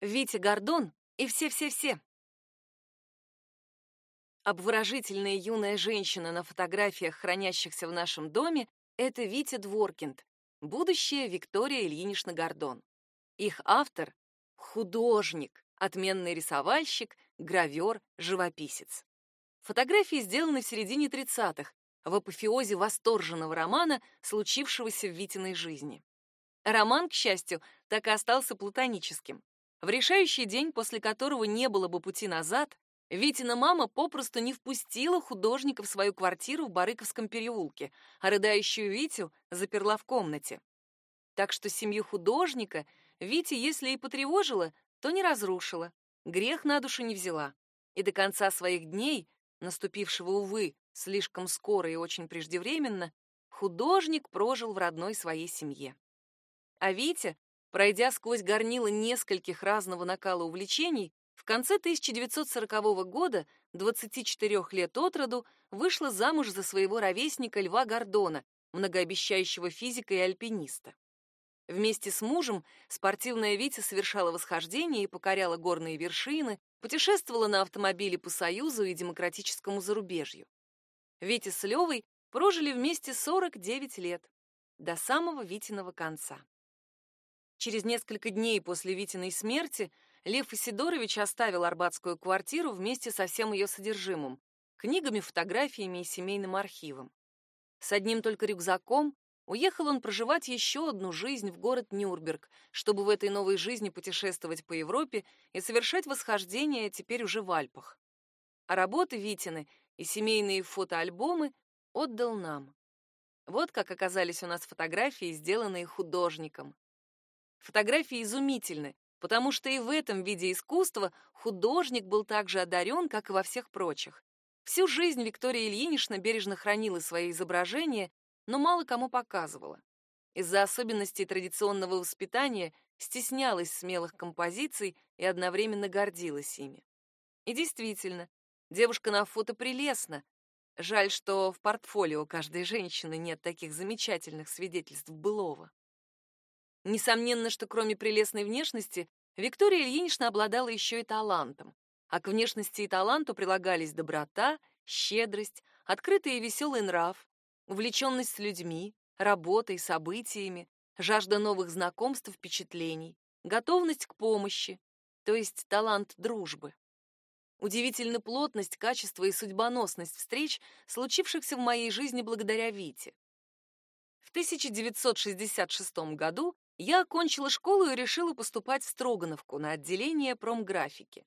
Витя Гордон и все-все-все. Обворожительная юная женщина на фотографиях, хранящихся в нашем доме, это Витя Дворкинд, будущая Виктория Ильинична Гордон. Их автор — художник, отменный рисовальщик, гравер, живописец. Фотографии сделаны в середине 30-х, в апофеозе восторженного романа, случившегося в Витиной жизни. Роман, к счастью, так и остался платоническим. В решающий день, после которого не было бы пути назад, Витина мама попросту не впустила художника в свою квартиру в Барыковском переулке, а рыдающую Витю заперла в комнате. Так что семью художника Вити, если и потревожила, то не разрушила, грех на душу не взяла. И до конца своих дней, наступившего, увы, слишком скоро и очень преждевременно, художник прожил в родной своей семье. А Витя Пройдя сквозь горнило нескольких разного накала увлечений, в конце 1940 года, 24 лет от роду, вышла замуж за своего ровесника Льва Гордона, многообещающего физика и альпиниста. Вместе с мужем спортивная Витя совершала восхождение и покоряла горные вершины, путешествовала на автомобиле по Союзу и демократическому зарубежью. Витя с Левой прожили вместе 49 лет, до самого Витиного конца. Через несколько дней после Витиной смерти Лев Исидорович оставил арбатскую квартиру вместе со всем ее содержимым — книгами, фотографиями и семейным архивом. С одним только рюкзаком уехал он проживать еще одну жизнь в город Нюрнберг, чтобы в этой новой жизни путешествовать по Европе и совершать восхождения теперь уже в Альпах. А работы Витины и семейные фотоальбомы отдал нам. Вот как оказались у нас фотографии, сделанные художником. Фотографии изумительны, потому что и в этом виде искусства художник был так же одарен, как и во всех прочих. Всю жизнь Виктория Ильинична бережно хранила свои изображения, но мало кому показывала. Из-за особенностей традиционного воспитания стеснялась смелых композиций и одновременно гордилась ими. И действительно, девушка на фото прелестна. Жаль, что в портфолио каждой женщины нет таких замечательных свидетельств былого. Несомненно, что кроме прелестной внешности, Виктория Ильинична обладала еще и талантом. А к внешности и таланту прилагались доброта, щедрость, открытый и веселый нрав, увлеченность людьми, работой, событиями, жажда новых знакомств впечатлений, готовность к помощи, то есть талант дружбы. Удивительна плотность, качество и судьбоносность встреч, случившихся в моей жизни благодаря Вите. В 1966 году я окончила школу и решила поступать в Строгановку на отделение промграфики.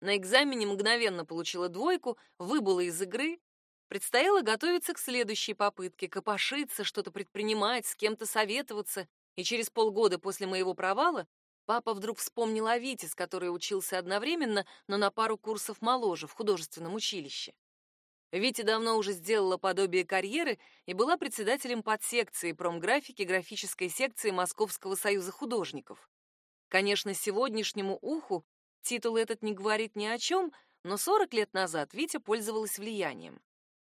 На экзамене мгновенно получила двойку, выбыла из игры. Предстояло готовиться к следующей попытке, копошиться, что-то предпринимать, с кем-то советоваться. И через полгода после моего провала папа вдруг вспомнил о Вите, с которой учился одновременно, но на пару курсов моложе, в художественном училище. Витя давно уже сделала подобие карьеры и была председателем подсекции промграфики графической секции Московского союза художников. Конечно, сегодняшнему уху титул этот не говорит ни о чем, но 40 лет назад Витя пользовалась влиянием.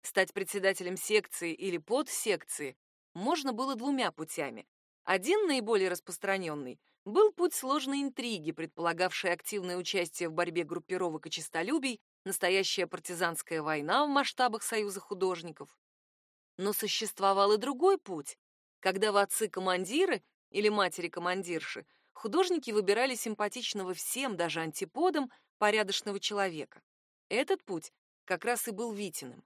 Стать председателем секции или подсекции можно было двумя путями. Один, наиболее распространенный, был путь сложной интриги, предполагавшей активное участие в борьбе группировок и честолюбий настоящая партизанская война в масштабах Союза художников. Но существовал и другой путь, когда в отцы-командиры или матери-командирши художники выбирали симпатичного всем, даже антиподам, порядочного человека. Этот путь как раз и был Витиным.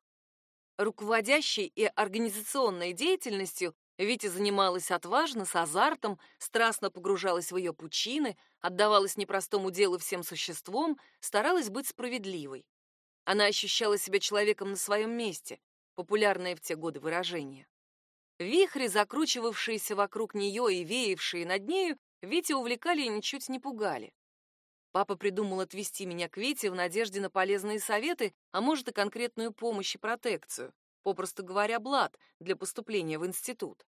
Руководящей и организационной деятельностью Витя занималась отважно, с азартом, страстно погружалась в ее пучины, отдавалась непростому делу всем существом, старалась быть справедливой. Она ощущала себя человеком на своем месте, популярное в те годы выражение. Вихри, закручивавшиеся вокруг нее и веявшие над нею, Витя увлекали и ничуть не пугали. Папа придумал отвести меня к Вите в надежде на полезные советы, а может и конкретную помощь и протекцию попросту говоря, блат для поступления в институт.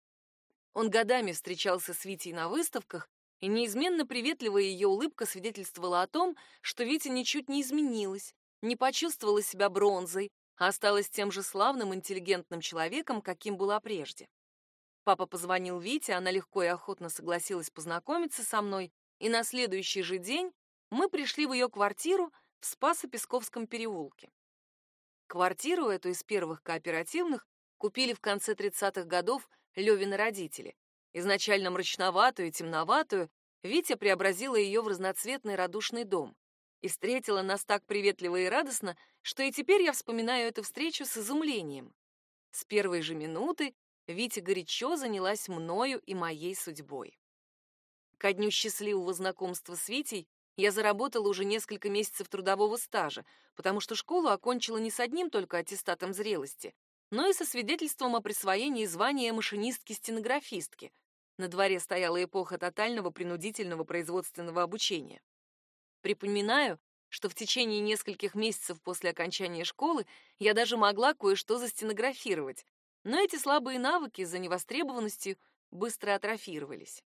Он годами встречался с Витей на выставках, и неизменно приветливая ее улыбка свидетельствовала о том, что Витя ничуть не изменилась, не почувствовала себя бронзой, а осталась тем же славным, интеллигентным человеком, каким была прежде. Папа позвонил Вите, она легко и охотно согласилась познакомиться со мной, и на следующий же день мы пришли в ее квартиру в Спасо-Песковском переулке. Квартиру эту из первых кооперативных купили в конце 30-х годов Левины родители. Изначально мрачноватую и темноватую, Витя преобразила ее в разноцветный радушный дом и встретила нас так приветливо и радостно, что и теперь я вспоминаю эту встречу с изумлением. С первой же минуты Витя горячо занялась мною и моей судьбой. Ко дню счастливого знакомства с Витей я заработала уже несколько месяцев трудового стажа, потому что школу окончила не с одним только аттестатом зрелости, но и со свидетельством о присвоении звания машинистки-стенографистки. На дворе стояла эпоха тотального принудительного производственного обучения. Припоминаю, что в течение нескольких месяцев после окончания школы я даже могла кое-что застенографировать, но эти слабые навыки из-за невостребованности быстро атрофировались.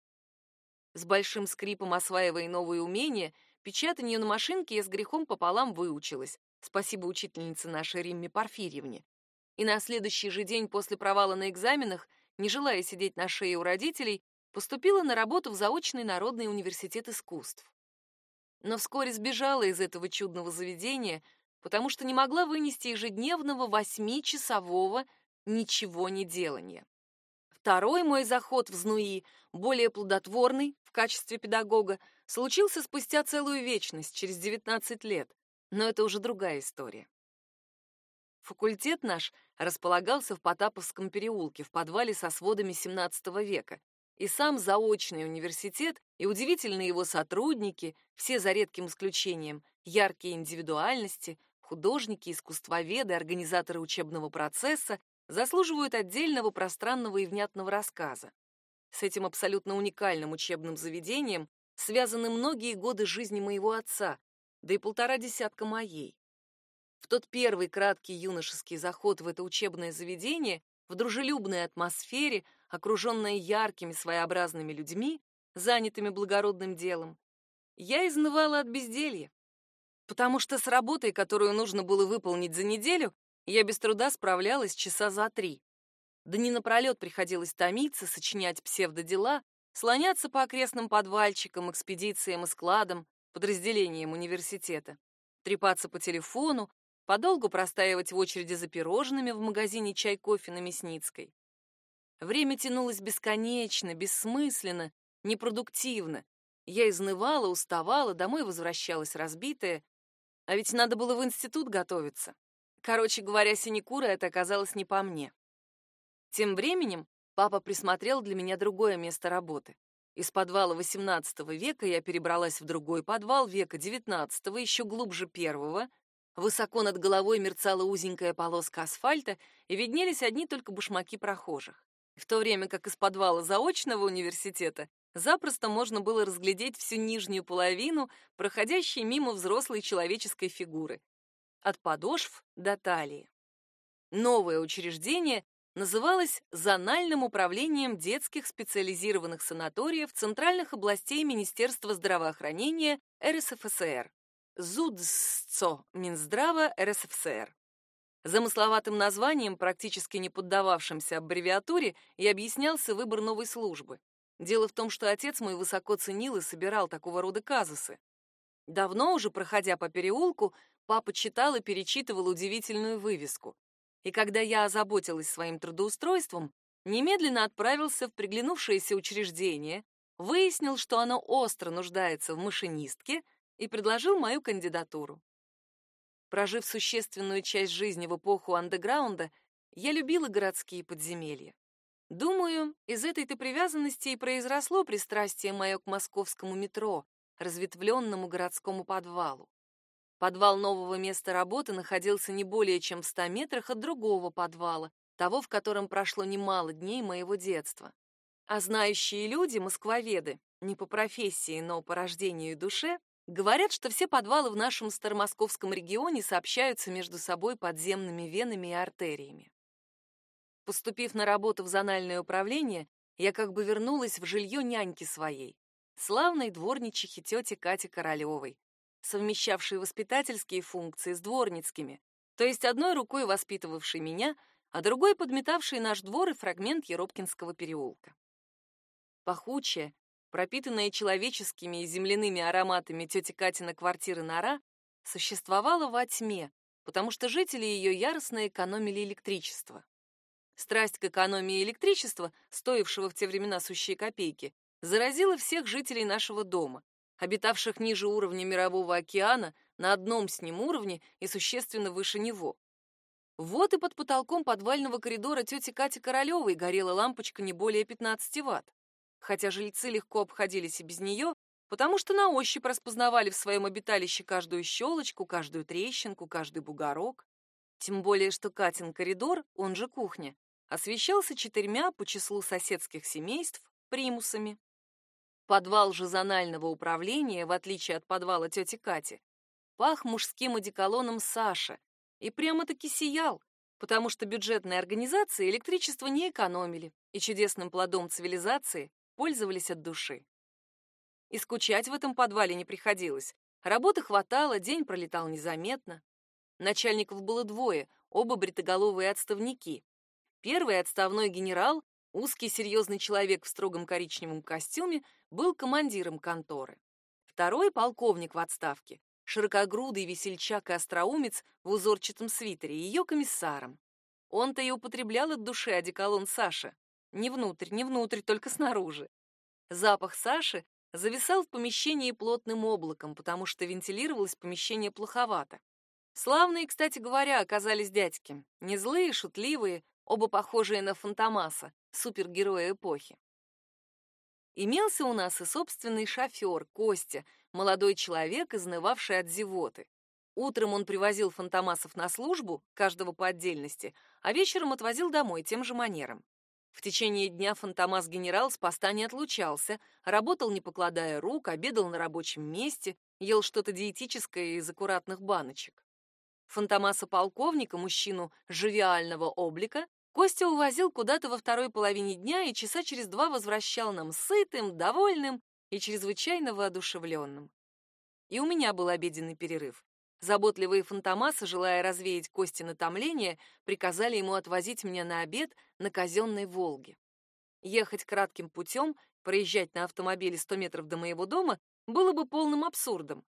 С большим скрипом осваивая новые умения, печатанию на машинке я с грехом пополам выучилась, спасибо учительнице нашей Римме Порфирьевне. И на следующий же день после провала на экзаменах, не желая сидеть на шее у родителей, поступила на работу в заочный Народный университет искусств но вскоре сбежала из этого чудного заведения, потому что не могла вынести ежедневного восьмичасового ничего не делания. Второй мой заход в ЗНУИ, более плодотворный в качестве педагога, случился спустя целую вечность, через 19 лет, но это уже другая история. Факультет наш располагался в Потаповском переулке, в подвале со сводами XVII века, и сам заочный университет, и удивительные его сотрудники, все за редким исключением, яркие индивидуальности, художники, искусствоведы, организаторы учебного процесса, заслуживают отдельного пространного и внятного рассказа. С этим абсолютно уникальным учебным заведением связаны многие годы жизни моего отца, да и полтора десятка моей. В тот первый краткий юношеский заход в это учебное заведение, в дружелюбной атмосфере, окруженная яркими своеобразными людьми, занятыми благородным делом, я изнывала от безделья. Потому что с работой, которую нужно было выполнить за неделю, я без труда справлялась часа за три. Дни напролет приходилось томиться, сочинять псевдодела, слоняться по окрестным подвальчикам, экспедициям и складам, подразделениям университета, трепаться по телефону, подолгу простаивать в очереди за пирожными в магазине чай-кофе на Мясницкой. Время тянулось бесконечно, бессмысленно, непродуктивно. Я изнывала, уставала, домой возвращалась разбитая. А ведь надо было в институт готовиться. Короче говоря, синекура это оказалось не по мне. Тем временем папа присмотрел для меня другое место работы. Из подвала XVIII века я перебралась в другой подвал века XIX, еще глубже первого. Высоко над головой мерцала узенькая полоска асфальта, и виднелись одни только башмаки прохожих в то время как из подвала заочного университета запросто можно было разглядеть всю нижнюю половину, проходящей мимо взрослой человеческой фигуры, от подошв до талии. Новое учреждение называлось Зональным управлением детских специализированных санаториев центральных областей Министерства здравоохранения РСФСР. ЗУДСЦО Минздрава РСФСР. Замысловатым названием, практически не поддававшимся аббревиатуре, и объяснялся выбор новой службы. Дело в том, что отец мой высоко ценил и собирал такого рода казусы. Давно уже, проходя по переулку, папа читал и перечитывал удивительную вывеску. И когда я озаботилась своим трудоустройством, немедленно отправился в приглянувшееся учреждение, выяснил, что оно остро нуждается в машинистке, и предложил мою кандидатуру. Прожив существенную часть жизни в эпоху андеграунда, я любила городские подземелья. Думаю, из этой-то привязанности и произросло пристрастие мое к московскому метро, разветвленному городскому подвалу. Подвал нового места работы находился не более чем в ста метрах от другого подвала, того, в котором прошло немало дней моего детства. А знающие люди, москвоведы, не по профессии, но по рождению и душе, Говорят, что все подвалы в нашем старомосковском регионе сообщаются между собой подземными венами и артериями. Поступив на работу в зональное управление, я как бы вернулась в жилье няньки своей, славной дворничихи тети Кати Королевой, совмещавшей воспитательские функции с дворницкими, то есть одной рукой воспитывавшей меня, а другой подметавшей наш двор и фрагмент Еропкинского переулка. Пахучая, пропитанная человеческими и земляными ароматами тети Катина квартиры нора, существовала во тьме, потому что жители ее яростно экономили электричество. Страсть к экономии электричества, стоившего в те времена сущие копейки, заразила всех жителей нашего дома, обитавших ниже уровня мирового океана, на одном с ним уровне и существенно выше него. Вот и под потолком подвального коридора тети Кати Королевой горела лампочка не более 15 ватт, хотя жильцы легко обходились и без нее, потому что на ощупь распознавали в своем обиталище каждую щелочку, каждую трещинку, каждый бугорок. Тем более, что Катин коридор, он же кухня, освещался четырьмя по числу соседских семейств примусами. Подвал же зонального управления, в отличие от подвала тети Кати, пах мужским одеколоном Саши и прямо-таки сиял, потому что бюджетные организации электричество не экономили и чудесным плодом цивилизации пользовались от души. И скучать в этом подвале не приходилось. Работы хватало, день пролетал незаметно. Начальников было двое, оба бритоголовые отставники. Первый отставной генерал, узкий серьезный человек в строгом коричневом костюме, был командиром конторы. Второй полковник в отставке, широкогрудый весельчак и остроумец в узорчатом свитере, ее комиссаром. Он-то и употреблял от души одеколон Саши. Не внутрь, не внутрь, только снаружи. Запах Саши зависал в помещении плотным облаком, потому что вентилировалось помещение плоховато. Славные, кстати говоря, оказались дядьки. Не злые, шутливые, оба похожие на Фантомаса, супергероя эпохи. Имелся у нас и собственный шофер, Костя, молодой человек, изнывавший от зевоты. Утром он привозил Фантомасов на службу, каждого по отдельности, а вечером отвозил домой тем же манером. В течение дня Фантомас-генерал с поста не отлучался, работал не покладая рук, обедал на рабочем месте, ел что-то диетическое из аккуратных баночек. Фантомаса-полковника, мужчину живиального облика, Костя увозил куда-то во второй половине дня и часа через два возвращал нам сытым, довольным и чрезвычайно воодушевленным. И у меня был обеденный перерыв. Заботливые фантомасы, желая развеять Кости на томление, приказали ему отвозить меня на обед на казенной «Волге». Ехать кратким путем, проезжать на автомобиле 100 метров до моего дома, было бы полным абсурдом.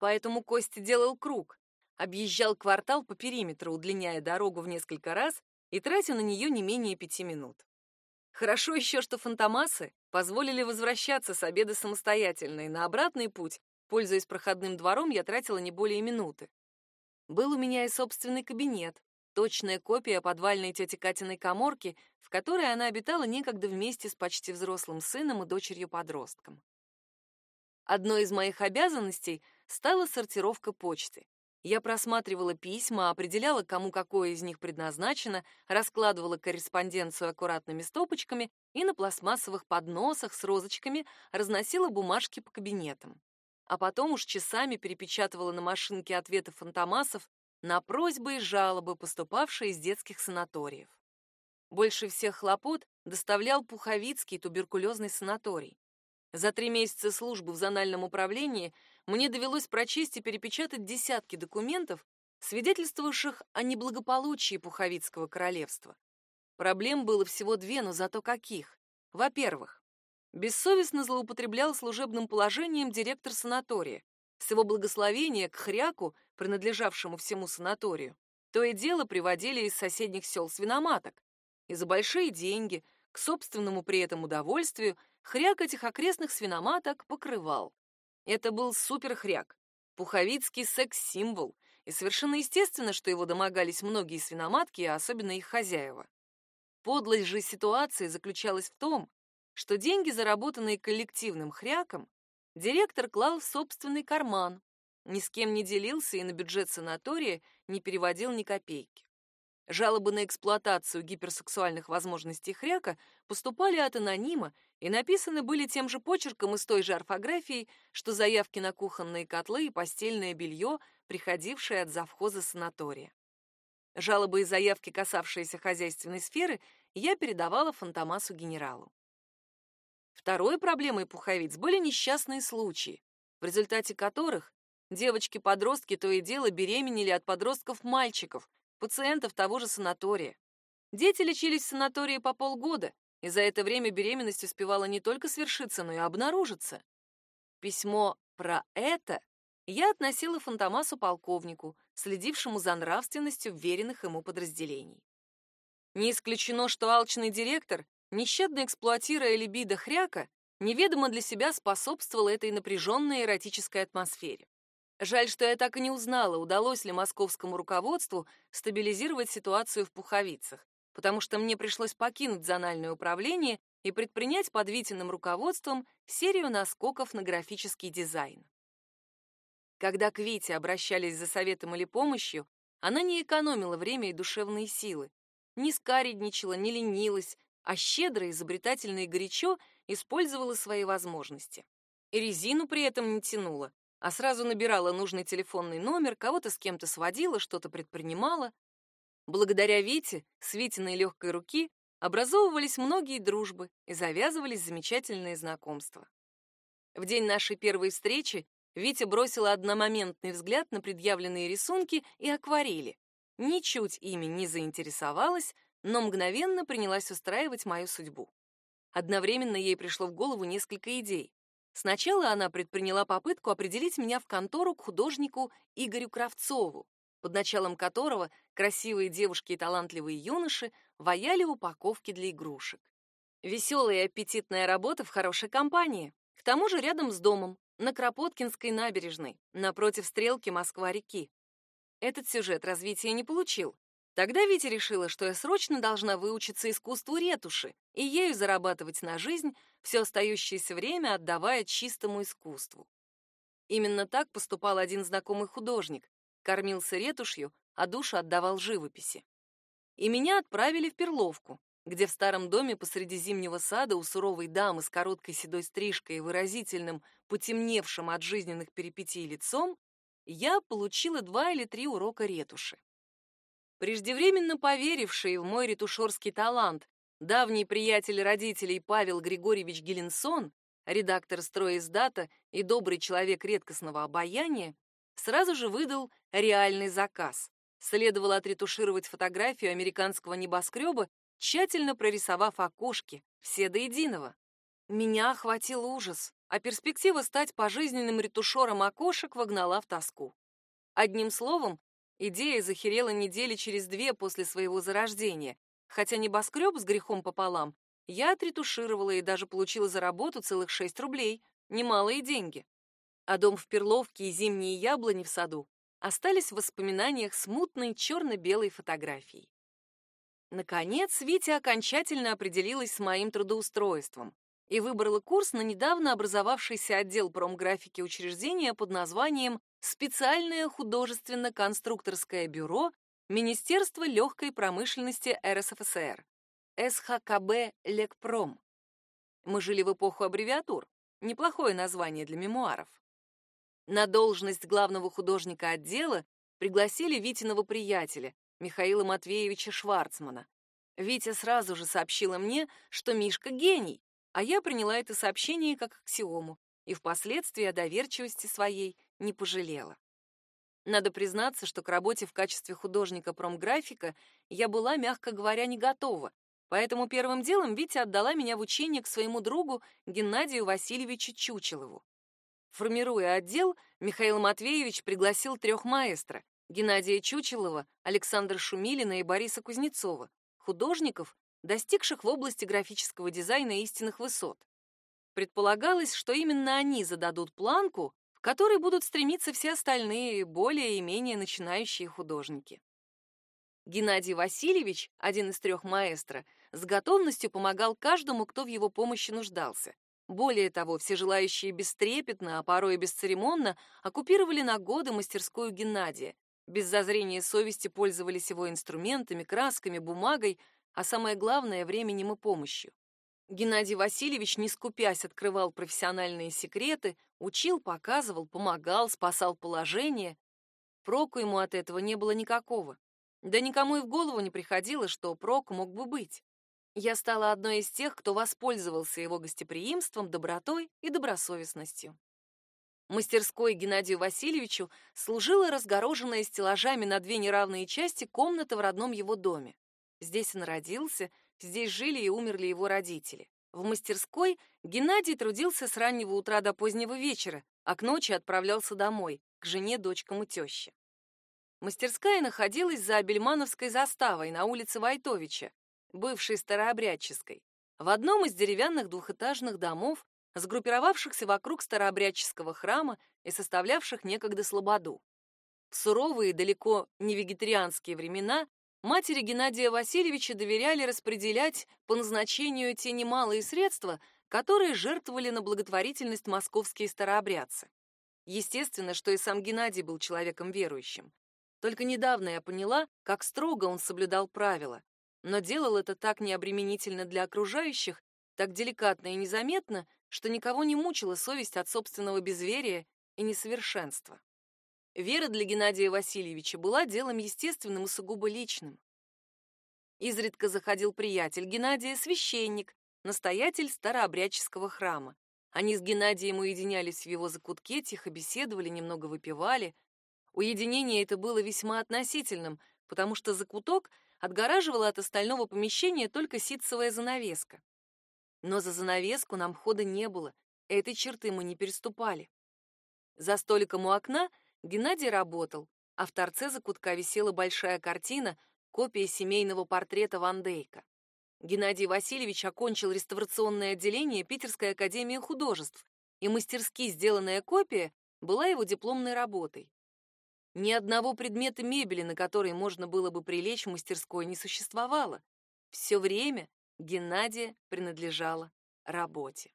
Поэтому Костя делал круг, объезжал квартал по периметру, удлиняя дорогу в несколько раз и тратя на нее не менее пяти минут. Хорошо еще, что фантомасы позволили возвращаться с обеда самостоятельно, и на обратный путь, пользуясь проходным двором, я тратила не более минуты. Был у меня и собственный кабинет, точная копия подвальной тети Катиной коморки, в которой она обитала некогда вместе с почти взрослым сыном и дочерью-подростком. Одной из моих обязанностей стала сортировка почты. Я просматривала письма, определяла, кому какое из них предназначено, раскладывала корреспонденцию аккуратными стопочками и на пластмассовых подносах с розочками разносила бумажки по кабинетам. А потом уж часами перепечатывала на машинке ответы фантомасов на просьбы и жалобы, поступавшие из детских санаториев. Больше всех хлопот доставлял Пуховицкий туберкулезный санаторий. За три месяца службы в зональном управлении мне довелось прочесть и перепечатать десятки документов, свидетельствующих о неблагополучии Пуховицкого королевства. Проблем было всего две, но зато каких. Во-первых, бессовестно злоупотреблял служебным положением директор санатория. С его благословения к хряку, принадлежавшему всему санаторию, то и дело приводили из соседних сел свиноматок. И за большие деньги, к собственному при этом удовольствию, хряк этих окрестных свиноматок покрывал. Это был суперхряк, пуховицкий секс-символ, и совершенно естественно, что его домогались многие свиноматки, а особенно их хозяева. Подлость же ситуации заключалась в том, что деньги, заработанные коллективным хряком, директор клал в собственный карман, ни с кем не делился и на бюджет санатория не переводил ни копейки. Жалобы на эксплуатацию гиперсексуальных возможностей хряка поступали от анонима и написаны были тем же почерком и с той же орфографией, что заявки на кухонные котлы и постельное белье, приходившие от завхоза санатория. Жалобы и заявки, касавшиеся хозяйственной сферы, я передавала Фантомасу генералу. Второй проблемой пуховиц были несчастные случаи, в результате которых девочки-подростки то и дело беременели от подростков-мальчиков, пациентов того же санатория. Дети лечились в санатории по полгода, и за это время беременность успевала не только свершиться, но и обнаружиться. Письмо про это я относила Фантомасу полковнику, следившему за нравственностью веренных ему подразделений. Не исключено, что алчный директор, нещадно эксплуатируя либидо хряка, неведомо для себя способствовал этой напряженной эротической атмосфере. Жаль, что я так и не узнала, удалось ли московскому руководству стабилизировать ситуацию в пуховицах, потому что мне пришлось покинуть зональное управление и предпринять под Витиным руководством серию наскоков на графический дизайн. Когда к Вите обращались за советом или помощью, она не экономила время и душевные силы, не скаредничала, не ленилась, а щедро, изобретательно и горячо использовала свои возможности. И резину при этом не тянула, а сразу набирала нужный телефонный номер, кого-то с кем-то сводила, что-то предпринимала. Благодаря Вите, с Витиной легкой руки, образовывались многие дружбы и завязывались замечательные знакомства. В день нашей первой встречи Витя бросила одномоментный взгляд на предъявленные рисунки и акварели. Ничуть ими не заинтересовалась, но мгновенно принялась устраивать мою судьбу. Одновременно ей пришло в голову несколько идей. Сначала она предприняла попытку определить меня в контору к художнику Игорю Кравцову, под началом которого красивые девушки и талантливые юноши ваяли упаковки для игрушек. Веселая и аппетитная работа в хорошей компании. К тому же рядом с домом, на Кропоткинской набережной, напротив стрелки Москва-реки. Этот сюжет развития не получил. Тогда Витя решила, что я срочно должна выучиться искусству ретуши и ею зарабатывать на жизнь, все остающееся время отдавая чистому искусству. Именно так поступал один знакомый художник, кормился ретушью, а душу отдавал живописи. И меня отправили в Перловку, где в старом доме посреди зимнего сада у суровой дамы с короткой седой стрижкой и выразительным, потемневшим от жизненных перипетий лицом, я получила два или три урока ретуши. Преждевременно поверивший в мой ретушерский талант давний приятель родителей Павел Григорьевич Геленсон, редактор стройиздата и добрый человек редкостного обаяния, сразу же выдал реальный заказ. Следовало отретушировать фотографию американского небоскреба, тщательно прорисовав окошки, все до единого. Меня охватил ужас, а перспектива стать пожизненным ретушером окошек вогнала в тоску. Одним словом, идея захерела недели через две после своего зарождения, хотя небоскреб с грехом пополам я отретушировала и даже получила за работу целых шесть рублей, немалые деньги. А дом в Перловке и зимние яблони в саду остались в воспоминаниях смутной черно-белой фотографией. Наконец, Витя окончательно определилась с моим трудоустройством и выбрала курс на недавно образовавшийся отдел промграфики учреждения под названием «Специальное художественно-конструкторское бюро Министерства легкой промышленности РСФСР» СХКБ Лекпром. Мы жили в эпоху аббревиатур. Неплохое название для мемуаров. На должность главного художника отдела пригласили Витиного приятеля, Михаила Матвеевича Шварцмана. Витя сразу же сообщила мне, что Мишка гений, а я приняла это сообщение как аксиому и впоследствии о доверчивости своей не пожалела. Надо признаться, что к работе в качестве художника-промграфика я была, мягко говоря, не готова, поэтому первым делом Витя отдала меня в учение к своему другу Геннадию Васильевичу Чучелову. Формируя отдел, Михаил Матвеевич пригласил трех маэстро — Геннадия Чучелова, Александра Шумилина и Бориса Кузнецова, художников, достигших в области графического дизайна истинных высот. Предполагалось, что именно они зададут планку, которой будут стремиться все остальные, более и менее начинающие художники. Геннадий Васильевич, один из трех маэстро, с готовностью помогал каждому, кто в его помощи нуждался. Более того, все желающие бестрепетно, а порой и бесцеремонно оккупировали на годы мастерскую Геннадия, без зазрения совести пользовались его инструментами, красками, бумагой, а самое главное — временем и помощью. Геннадий Васильевич, не скупясь, открывал профессиональные секреты, учил, показывал, помогал, спасал положение. Проку ему от этого не было никакого. Да никому и в голову не приходило, что прок мог бы быть. Я стала одной из тех, кто воспользовался его гостеприимством, добротой и добросовестностью. Мастерской Геннадию Васильевичу служила разгороженная стеллажами на две неравные части комната в родном его доме. Здесь он родился, здесь жили и умерли его родители. В мастерской Геннадий трудился с раннего утра до позднего вечера, а к ночи отправлялся домой, к жене, дочкам и теще. Мастерская находилась за Абельмановской заставой на улице Войтовича, бывшей старообрядческой, в одном из деревянных двухэтажных домов, сгруппировавшихся вокруг старообрядческого храма и составлявших некогда слободу. В суровые, далеко не вегетарианские времена матери Геннадия Васильевича доверяли распределять по назначению те немалые средства, которые жертвовали на благотворительность московские старообрядцы. Естественно, что и сам Геннадий был человеком верующим. Только недавно я поняла, как строго он соблюдал правила, но делал это так необременительно для окружающих, так деликатно и незаметно, что никого не мучила совесть от собственного безверия и несовершенства. Вера для Геннадия Васильевича была делом естественным и сугубо личным. Изредка заходил приятель Геннадия, священник, настоятель старообрядческого храма. Они с Геннадием уединялись в его закутке, тихо беседовали, немного выпивали. Уединение это было весьма относительным, потому что закуток отгораживала от остального помещения только ситцевая занавеска. Но за занавеску нам хода не было, этой черты мы не переступали. За столиком у окна — Геннадий работал, а в торце закутка висела большая картина, копия семейного портрета Ван Дейка. Геннадий Васильевич окончил реставрационное отделение Питерской академии художеств, и мастерски сделанная копия была его дипломной работой. Ни одного предмета мебели, на который можно было бы прилечь в мастерской, не существовало. Все время Геннадия принадлежало работе.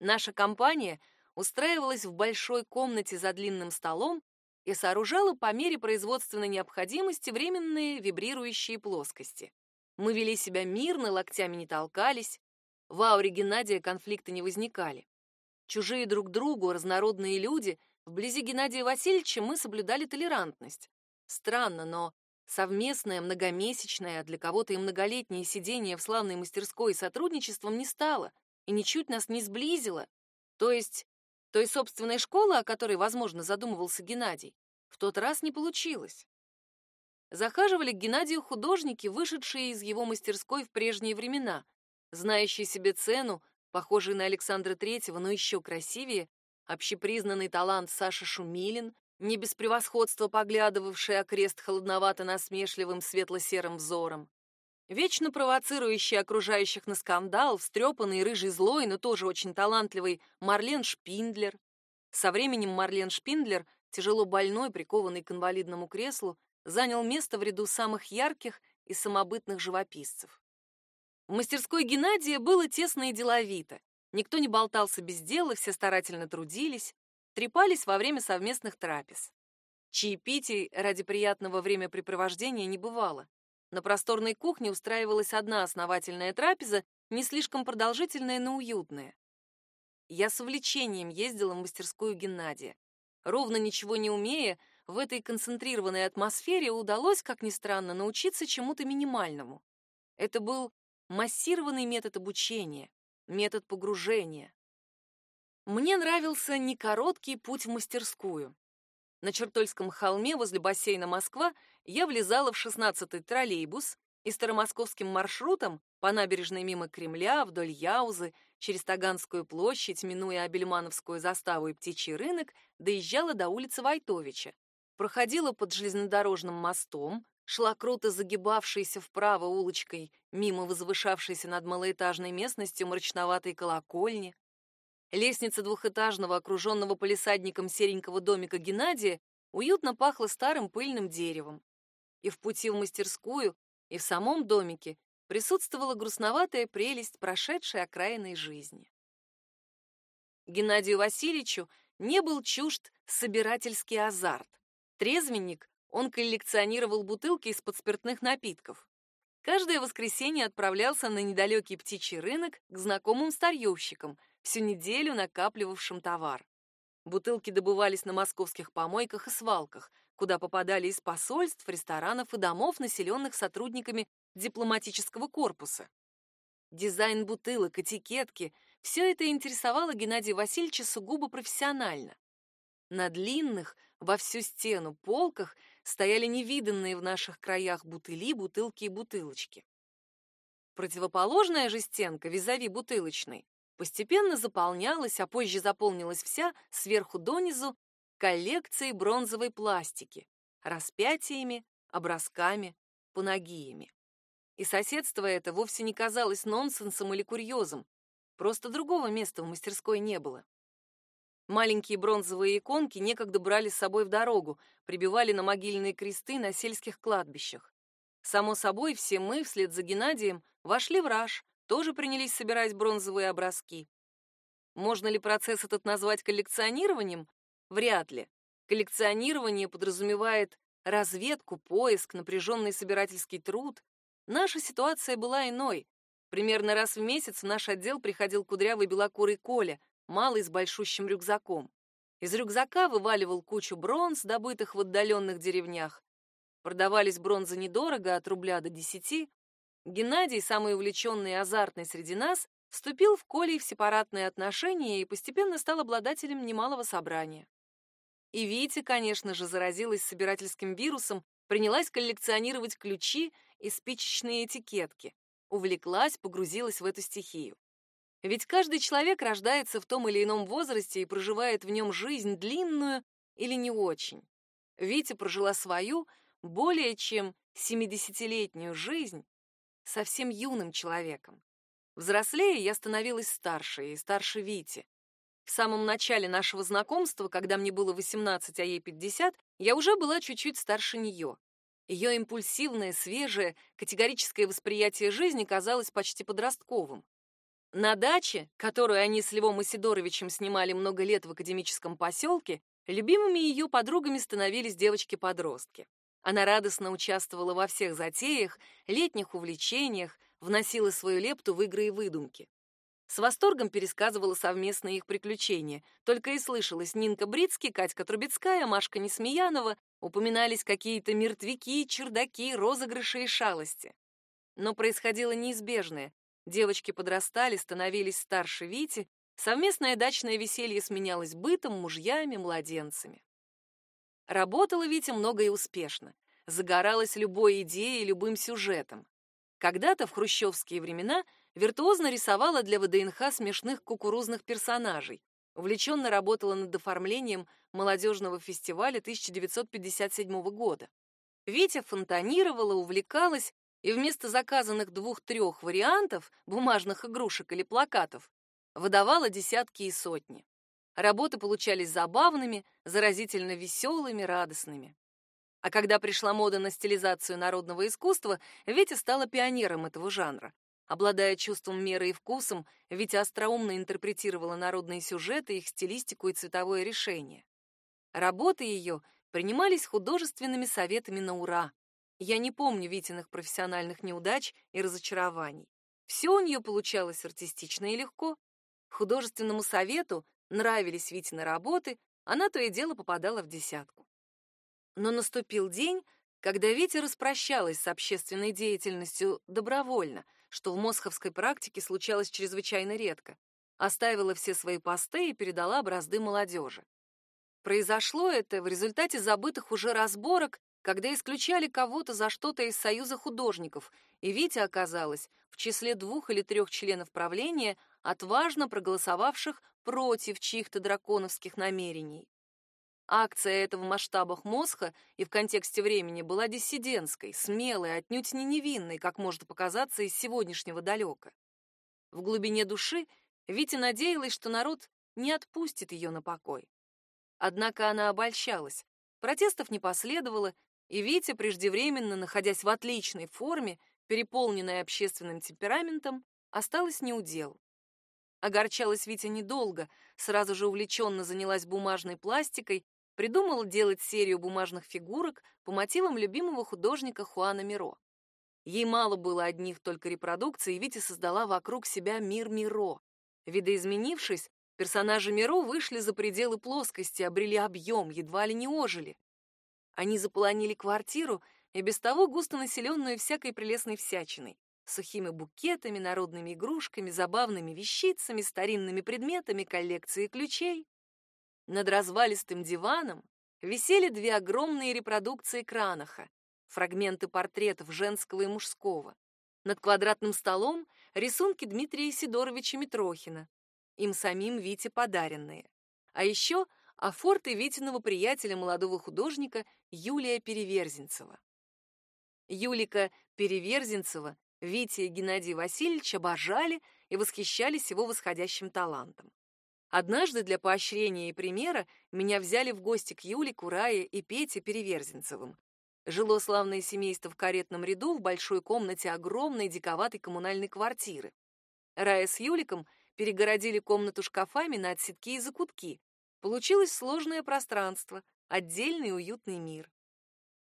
Наша компания — устраивалась в большой комнате за длинным столом и сооружала по мере производственной необходимости временные вибрирующие плоскости. Мы вели себя мирно, локтями не толкались, в ауре Геннадия конфликты не возникали. Чужие друг другу, разнородные люди, вблизи Геннадия Васильевича мы соблюдали толерантность. Странно, но совместное, многомесячное, а для кого-то и многолетнее сидение в славной мастерской сотрудничеством не стало и ничуть нас не сблизило. То есть той собственной школы, о которой, возможно, задумывался Геннадий, в тот раз не получилось. Захаживали к Геннадию художники, вышедшие из его мастерской в прежние времена, знающие себе цену, похожие на Александра Третьего, но еще красивее, общепризнанный талант Саша Шумилин, не без превосходства поглядывавший окрест холодновато-насмешливым светло-серым взором, Вечно провоцирующий окружающих на скандал, встрепанный, рыжий, злой, но тоже очень талантливый Марлен Шпиндлер. Со временем Марлен Шпиндлер, тяжело больной, прикованный к инвалидному креслу, занял место в ряду самых ярких и самобытных живописцев. В мастерской Геннадия было тесно и деловито. Никто не болтался без дела, все старательно трудились, трепались во время совместных трапез. Чаепитий ради приятного времяпрепровождения не бывало. На просторной кухне устраивалась одна основательная трапеза, не слишком продолжительная, но уютная. Я с увлечением ездила в мастерскую Геннадия. Ровно ничего не умея, в этой концентрированной атмосфере удалось, как ни странно, научиться чему-то минимальному. Это был массированный метод обучения, метод погружения. Мне нравился не короткий путь в мастерскую. На Чертольском холме возле бассейна Москва я влезала в шестнадцатый троллейбус и старомосковским маршрутом по набережной мимо Кремля, вдоль Яузы, через Таганскую площадь, минуя Абельмановскую заставу и птичий рынок, доезжала до улицы Войтовича. Проходила под железнодорожным мостом, шла круто загибавшейся вправо улочкой, мимо возвышавшейся над малоэтажной местностью мрачноватой колокольни. Лестница двухэтажного, окруженного полисадником серенького домика Геннадия, уютно пахла старым пыльным деревом. И в пути в мастерскую, и в самом домике присутствовала грустноватая прелесть прошедшей окраинной жизни. Геннадию Васильевичу не был чужд собирательский азарт. Трезвенник, он коллекционировал бутылки из-под спиртных напитков. Каждое воскресенье отправлялся на недалекий птичий рынок к знакомым старьевщикам — всю неделю накапливавшим товар. Бутылки добывались на московских помойках и свалках, куда попадали из посольств, ресторанов и домов, населенных сотрудниками дипломатического корпуса. Дизайн бутылок, этикетки — все это интересовало Геннадия Васильевича сугубо профессионально. На длинных, во всю стену полках стояли невиданные в наших краях бутыли, бутылки и бутылочки. Противоположная же стенка, визави бутылочной, постепенно заполнялась, а позже заполнилась вся, сверху донизу, коллекцией бронзовой пластики, распятиями, образками, панагиями. И соседство это вовсе не казалось нонсенсом или курьезом, просто другого места в мастерской не было. Маленькие бронзовые иконки некогда брали с собой в дорогу, прибивали на могильные кресты на сельских кладбищах. Само собой, все мы, вслед за Геннадием, вошли в раж, тоже принялись собирать бронзовые образки. Можно ли процесс этот назвать коллекционированием? Вряд ли. Коллекционирование подразумевает разведку, поиск, напряженный собирательский труд. Наша ситуация была иной. Примерно раз в месяц в наш отдел приходил кудрявый белокурый Коля, малый с большущим рюкзаком. Из рюкзака вываливал кучу бронз, добытых в отдаленных деревнях. Продавались бронзы недорого, от рубля до десяти. Геннадий, самый увлеченный и азартный среди нас, вступил в Колей в сепаратные отношения и постепенно стал обладателем немалого собрания. И Витя, конечно же, заразилась собирательским вирусом, принялась коллекционировать ключи и спичечные этикетки. Увлеклась, погрузилась в эту стихию. Ведь каждый человек рождается в том или ином возрасте и проживает в нем жизнь длинную или не очень. Витя прожила свою, более чем 70-летнюю жизнь, совсем юным человеком. Взрослее я становилась старше и старше Вити. В самом начале нашего знакомства, когда мне было 18, а ей 50, я уже была чуть-чуть старше нее. Ее импульсивное, свежее, категорическое восприятие жизни казалось почти подростковым. На даче, которую они с Львом Исидоровичем снимали много лет в академическом поселке, любимыми ее подругами становились девочки-подростки. Она радостно участвовала во всех затеях, летних увлечениях, вносила свою лепту в игры и выдумки. С восторгом пересказывала совместные их приключения. Только и слышалось Нинка Брицкий, Катька Трубецкая, Машка Несмеянова, упоминались какие-то мертвяки, чердаки, розыгрыши и шалости. Но происходило неизбежное. Девочки подрастали, становились старше Вити, совместное дачное веселье сменялось бытом, мужьями, младенцами. Работала Витя много и успешно. Загоралась любой идеей, любым сюжетом. Когда-то в хрущевские времена виртуозно рисовала для ВДНХ смешных кукурузных персонажей, увлеченно работала над оформлением молодежного фестиваля 1957 года. Витя фонтанировала, увлекалась, и вместо заказанных двух-трех вариантов бумажных игрушек или плакатов выдавала десятки и сотни. Работы получались забавными, заразительно веселыми, радостными. А когда пришла мода на стилизацию народного искусства, Витя стала пионером этого жанра. Обладая чувством меры и вкусом, Витя остроумно интерпретировала народные сюжеты, их стилистику и цветовое решение. Работы ее принимались художественными советами на ура. Я не помню Витиных профессиональных неудач и разочарований. Все у нее получалось артистично и легко. Художественному совету нравились Витины работы, она то и дело попадала в десятку. Но наступил день, когда Витя распрощалась с общественной деятельностью добровольно, что в московской практике случалось чрезвычайно редко, оставила все свои посты и передала бразды молодежи. Произошло это в результате забытых уже разборок, когда исключали кого-то за что-то из Союза художников, и Витя оказалась в числе двух или трех членов правления, отважно проголосовавших против чьих-то драконовских намерений. Акция эта в масштабах Мосха и в контексте времени была диссидентской, смелой, отнюдь не невинной, как может показаться из сегодняшнего далека. В глубине души Витя надеялась, что народ не отпустит ее на покой. Однако она обольщалась. Протестов не последовало, и Витя, преждевременно находясь в отличной форме, переполненной общественным темпераментом, осталась неудел. Огорчалась Витя недолго, сразу же увлеченно занялась бумажной пластикой, придумала делать серию бумажных фигурок по мотивам любимого художника Хуана Миро. Ей мало было одних только репродукций, и Витя создала вокруг себя мир Миро. Видоизменившись, персонажи Миро вышли за пределы плоскости, обрели объем, едва ли не ожили. Они заполонили квартиру, и без того густо населенную всякой прелестной всячиной сухими букетами, народными игрушками, забавными вещицами, старинными предметами коллекции ключей. Над развалистым диваном висели две огромные репродукции Кранаха, фрагменты портретов женского и мужского. Над квадратным столом рисунки Дмитрия Сидоровича Митрохина, им самим Вите подаренные. А еще афорты Витиного приятеля молодого художника Юлия Переверзенцева. Юлика Переверзенцева Витя и Геннадий Васильевич обожали и восхищались его восходящим талантом. Однажды для поощрения и примера меня взяли в гости к Юлику, Рае и Пете Переверзенцевым. Жило славное семейство в каретном ряду в большой комнате огромной диковатой коммунальной квартиры. Рая с Юликом перегородили комнату шкафами на отсетки и закутки. Получилось сложное пространство, отдельный уютный мир.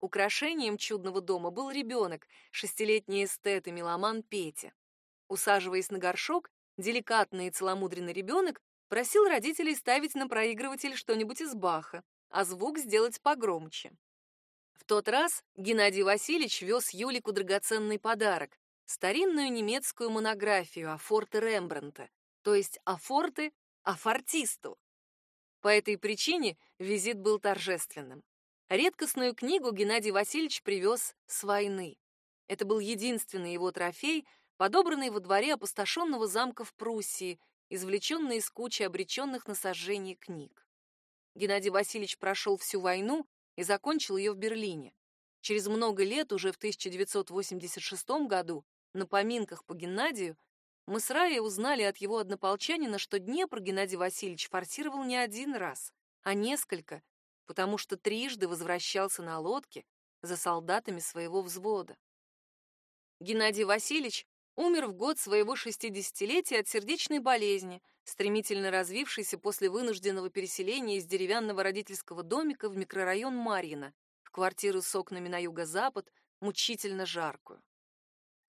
Украшением чудного дома был ребенок, шестилетний эстет и меломан Петя. Усаживаясь на горшок, деликатный и целомудренный ребенок просил родителей ставить на проигрыватель что-нибудь из Баха, а звук сделать погромче. В тот раз Геннадий Васильевич вез Юлику драгоценный подарок — старинную немецкую монографию о форте Рембрандта, то есть о форте, о фортисту. По этой причине визит был торжественным. Редкостную книгу Геннадий Васильевич привез с войны. Это был единственный его трофей, подобранный во дворе опустошенного замка в Пруссии, извлеченный из кучи обреченных на сожжение книг. Геннадий Васильевич прошел всю войну и закончил ее в Берлине. Через много лет, уже в 1986 году, на поминках по Геннадию, мы с Раей узнали от его однополчанина, что Днепр Геннадий Васильевич форсировал не один раз, а несколько, потому что трижды возвращался на лодке за солдатами своего взвода. Геннадий Васильевич умер в год своего шестидесятилетия от сердечной болезни, стремительно развившейся после вынужденного переселения из деревянного родительского домика в микрорайон Марьино, в квартиру с окнами на юго-запад, мучительно жаркую.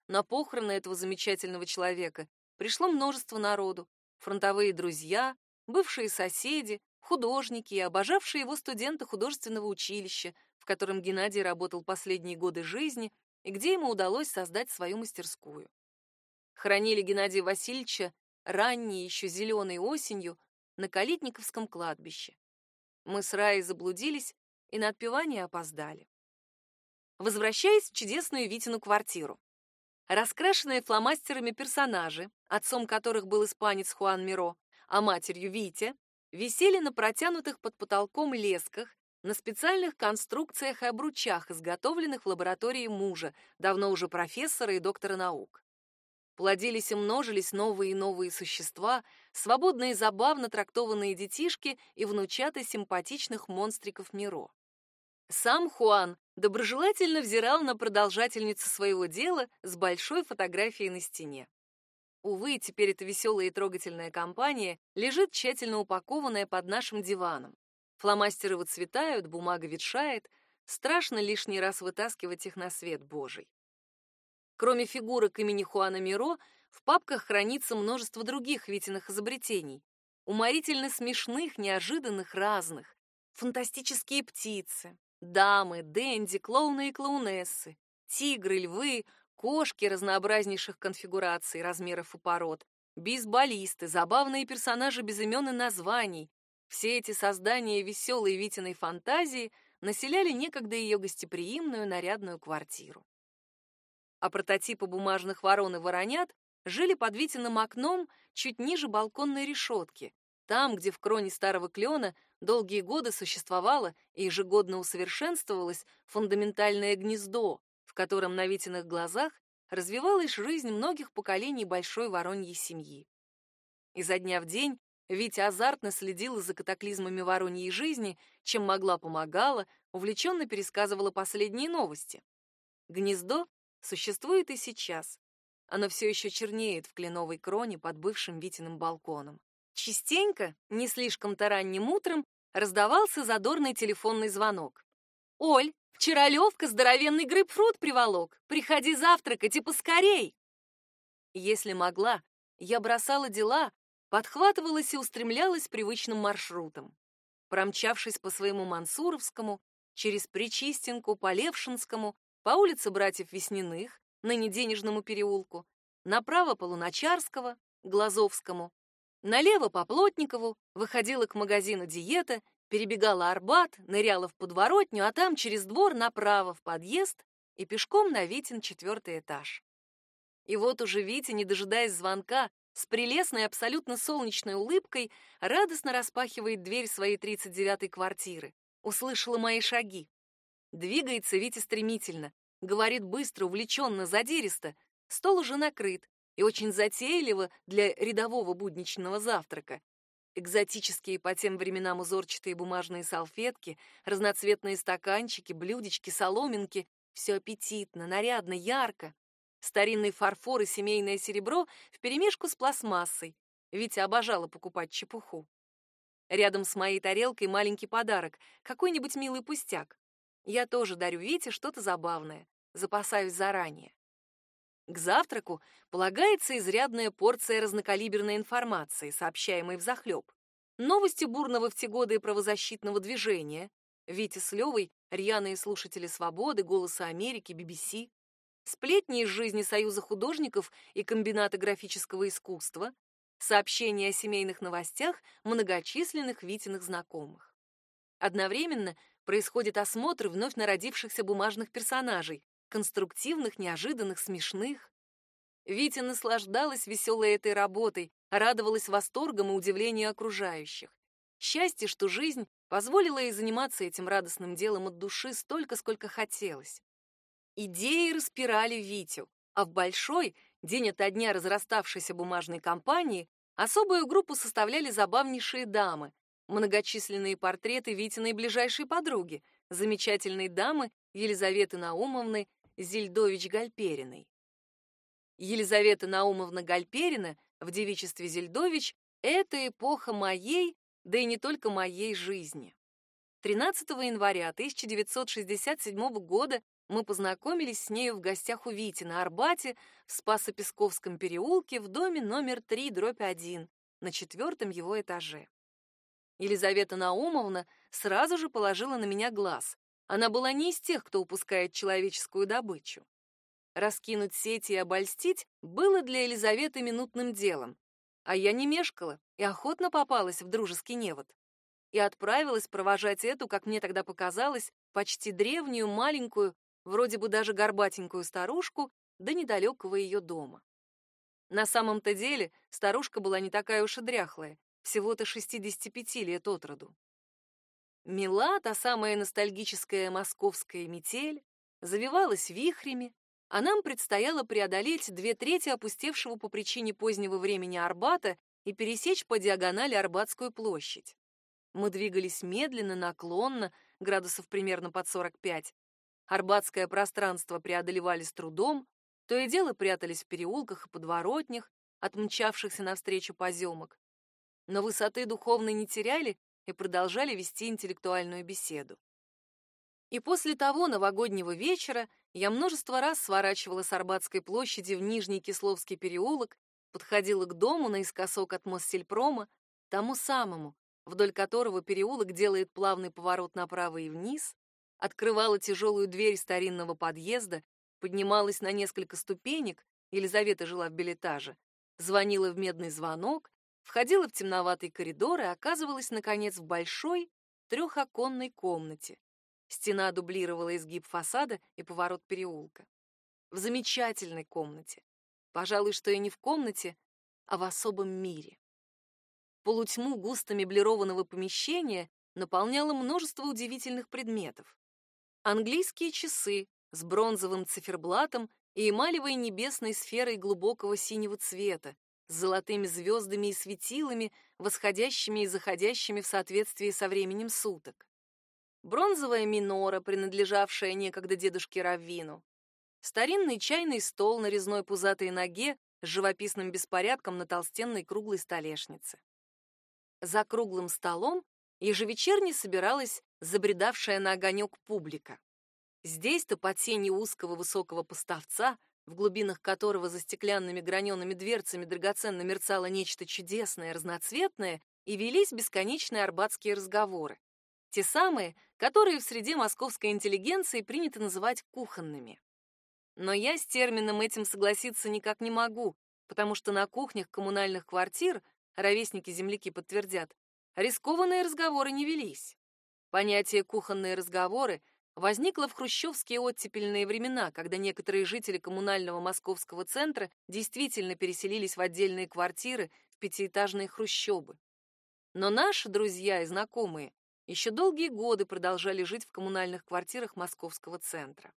На похороны этого замечательного человека пришло множество народу, фронтовые друзья, бывшие соседи, художники и обожавшие его студенты художественного училища, в котором Геннадий работал последние годы жизни и где ему удалось создать свою мастерскую. Хранили Геннадия Васильевича ранней еще зеленой осенью на Калитниковском кладбище. Мы с Раей заблудились и на отпевание опоздали. Возвращаясь в чудесную Витину квартиру. Раскрашенные фломастерами персонажи, отцом которых был испанец Хуан Миро, а матерью Витя, висели на протянутых под потолком лесках, на специальных конструкциях и обручах, изготовленных в лаборатории мужа, давно уже профессора и доктора наук. Плодились и множились новые и новые существа, свободные и забавно трактованные детишки и внучаты симпатичных монстриков Миро. Сам Хуан доброжелательно взирал на продолжательницу своего дела с большой фотографией на стене. Увы, теперь эта веселая и трогательная компания лежит тщательно упакованная под нашим диваном. Фломастеры выцветают, бумага ветшает, страшно лишний раз вытаскивать их на свет Божий. Кроме фигурок имени Хуана Миро, в папках хранится множество других Витиных изобретений. Уморительно смешных, неожиданных, разных. Фантастические птицы, дамы, денди, клоуны и клоунессы, тигры, львы, кошки разнообразнейших конфигураций, размеров и пород, бейсболисты, забавные персонажи без имен и названий. Все эти создания веселой Витиной фантазии населяли некогда ее гостеприимную нарядную квартиру. А прототипы бумажных ворон и воронят жили под Витиным окном чуть ниже балконной решетки, там, где в кроне старого клена долгие годы существовало и ежегодно усовершенствовалось фундаментальное гнездо, в котором на Витиных глазах развивалась жизнь многих поколений большой вороньей семьи. Изо дня в день Витя азартно следила за катаклизмами вороньей жизни, чем могла помогала, увлеченно пересказывала последние новости. Гнездо существует и сейчас. Оно все еще чернеет в кленовой кроне под бывшим Витиным балконом. Частенько, не слишком-то ранним утром, раздавался задорный телефонный звонок. «Оль, Вчера Левка здоровенный грейпфрут приволок. Приходи завтракать и поскорей. Если могла, я бросала дела, подхватывалась и устремлялась привычным маршрутом. Промчавшись по своему Мансуровскому, через Причистенку, по Левшинскому, по улице братьев Весниных, ныне Денежному переулку, направо по Луначарского, Глазовскому, налево по Плотникову, выходила к магазину «Диета» перебегала Арбат, ныряла в подворотню, а там через двор направо в подъезд и пешком на Витин четвертый этаж. И вот уже Витя, не дожидаясь звонка, с прелестной абсолютно солнечной улыбкой радостно распахивает дверь своей 39-й квартиры. Услышала мои шаги. Двигается Витя стремительно, говорит быстро, увлеченно, задиристо. Стол уже накрыт и очень затейливо для рядового будничного завтрака. Экзотические по тем временам узорчатые бумажные салфетки, разноцветные стаканчики, блюдечки, соломинки — все аппетитно, нарядно, ярко. Старинный фарфор и семейное серебро вперемешку с пластмассой. Витя обожала покупать чепуху. Рядом с моей тарелкой маленький подарок, какой-нибудь милый пустяк. Я тоже дарю Вите что-то забавное, запасаюсь заранее. К завтраку полагается изрядная порция разнокалиберной информации, сообщаемой взахлеб. Новости бурного в те годы правозащитного движения. Витя с Левой — рьяные слушатели «Свободы», «Голоса Америки», BBC. Сплетни из жизни Союза художников и комбината графического искусства. Сообщения о семейных новостях многочисленных Витиных знакомых. Одновременно происходит осмотр вновь народившихся бумажных персонажей, конструктивных, неожиданных, смешных. Витя наслаждалась веселой этой работой, радовалась восторгом и удивлению окружающих. Счастье, что жизнь позволила ей заниматься этим радостным делом от души столько, сколько хотелось. Идеи распирали Витю, а в большой, день ото дня разраставшейся бумажной компании, особую группу составляли забавнейшие дамы, многочисленные портреты Витиной ближайшей подруги, замечательной дамы Елизаветы Наумовны Зельдович-Гальпериной. Елизавета Наумовна Гальперина в девичестве Зельдович — это эпоха моей, да и не только моей жизни. 13 января 1967 года мы познакомились с нею в гостях у Вити на Арбате в Спасо-Песковском переулке в доме номер 3, дробь 1, на четвертом его этаже. Елизавета Наумовна сразу же положила на меня глаз. Она была не из тех, кто упускает человеческую добычу. Раскинуть сети и обольстить было для Елизаветы минутным делом, а я не мешкала и охотно попалась в дружеский невод. И отправилась провожать эту, как мне тогда показалось, почти древнюю, маленькую, вроде бы даже горбатенькую старушку до недалекого ее дома. На самом-то деле старушка была не такая уж и дряхлая, всего-то 65 лет от роду. Мила, та самая ностальгическая московская метель, завивалась вихрями, а нам предстояло преодолеть две трети опустевшего по причине позднего времени Арбата и пересечь по диагонали Арбатскую площадь. Мы двигались медленно, наклонно, градусов примерно под 45. Арбатское пространство преодолевали с трудом, то и дело прятались в переулках и подворотнях, отмчавшихся навстречу поземок но высоты духовной не теряли и продолжали вести интеллектуальную беседу. И после того новогоднего вечера я множество раз сворачивала с Арбатской площади в Нижний Кисловский переулок, подходила к дому наискосок от Моссельпрома, тому самому, вдоль которого переулок делает плавный поворот направо и вниз, открывала тяжелую дверь старинного подъезда, поднималась на несколько ступенек, Елизавета жила в билетаже, звонила в медный звонок, входила в темноватый коридор и оказывалась, наконец, в большой трехоконной комнате. Стена дублировала изгиб фасада и поворот переулка. В замечательной комнате. Пожалуй, что и не в комнате, а в особом мире. Полутьму густо меблированного помещения наполняло множество удивительных предметов. Английские часы с бронзовым циферблатом и эмалевой небесной сферой глубокого синего цвета, с золотыми звездами и светилами, восходящими и заходящими в соответствии со временем суток. Бронзовая минора, принадлежавшая некогда дедушке Раввину. Старинный чайный стол на резной пузатой ноге с живописным беспорядком на толстенной круглой столешнице. За круглым столом ежевечерне собиралась забредавшая на огонек публика. Здесь-то под тенью узкого высокого поставца в глубинах которого за стеклянными гранеными дверцами драгоценно мерцало нечто чудесное, разноцветное, и велись бесконечные арбатские разговоры. Те самые, которые в среде московской интеллигенции принято называть кухонными. Но я с термином этим согласиться никак не могу, потому что на кухнях коммунальных квартир, ровесники-земляки подтвердят, рискованные разговоры не велись. Понятие «кухонные разговоры» возникла в хрущевские оттепельные времена, когда некоторые жители коммунального московского центра действительно переселились в отдельные квартиры в пятиэтажные хрущобы. Но наши друзья и знакомые еще долгие годы продолжали жить в коммунальных квартирах московского центра.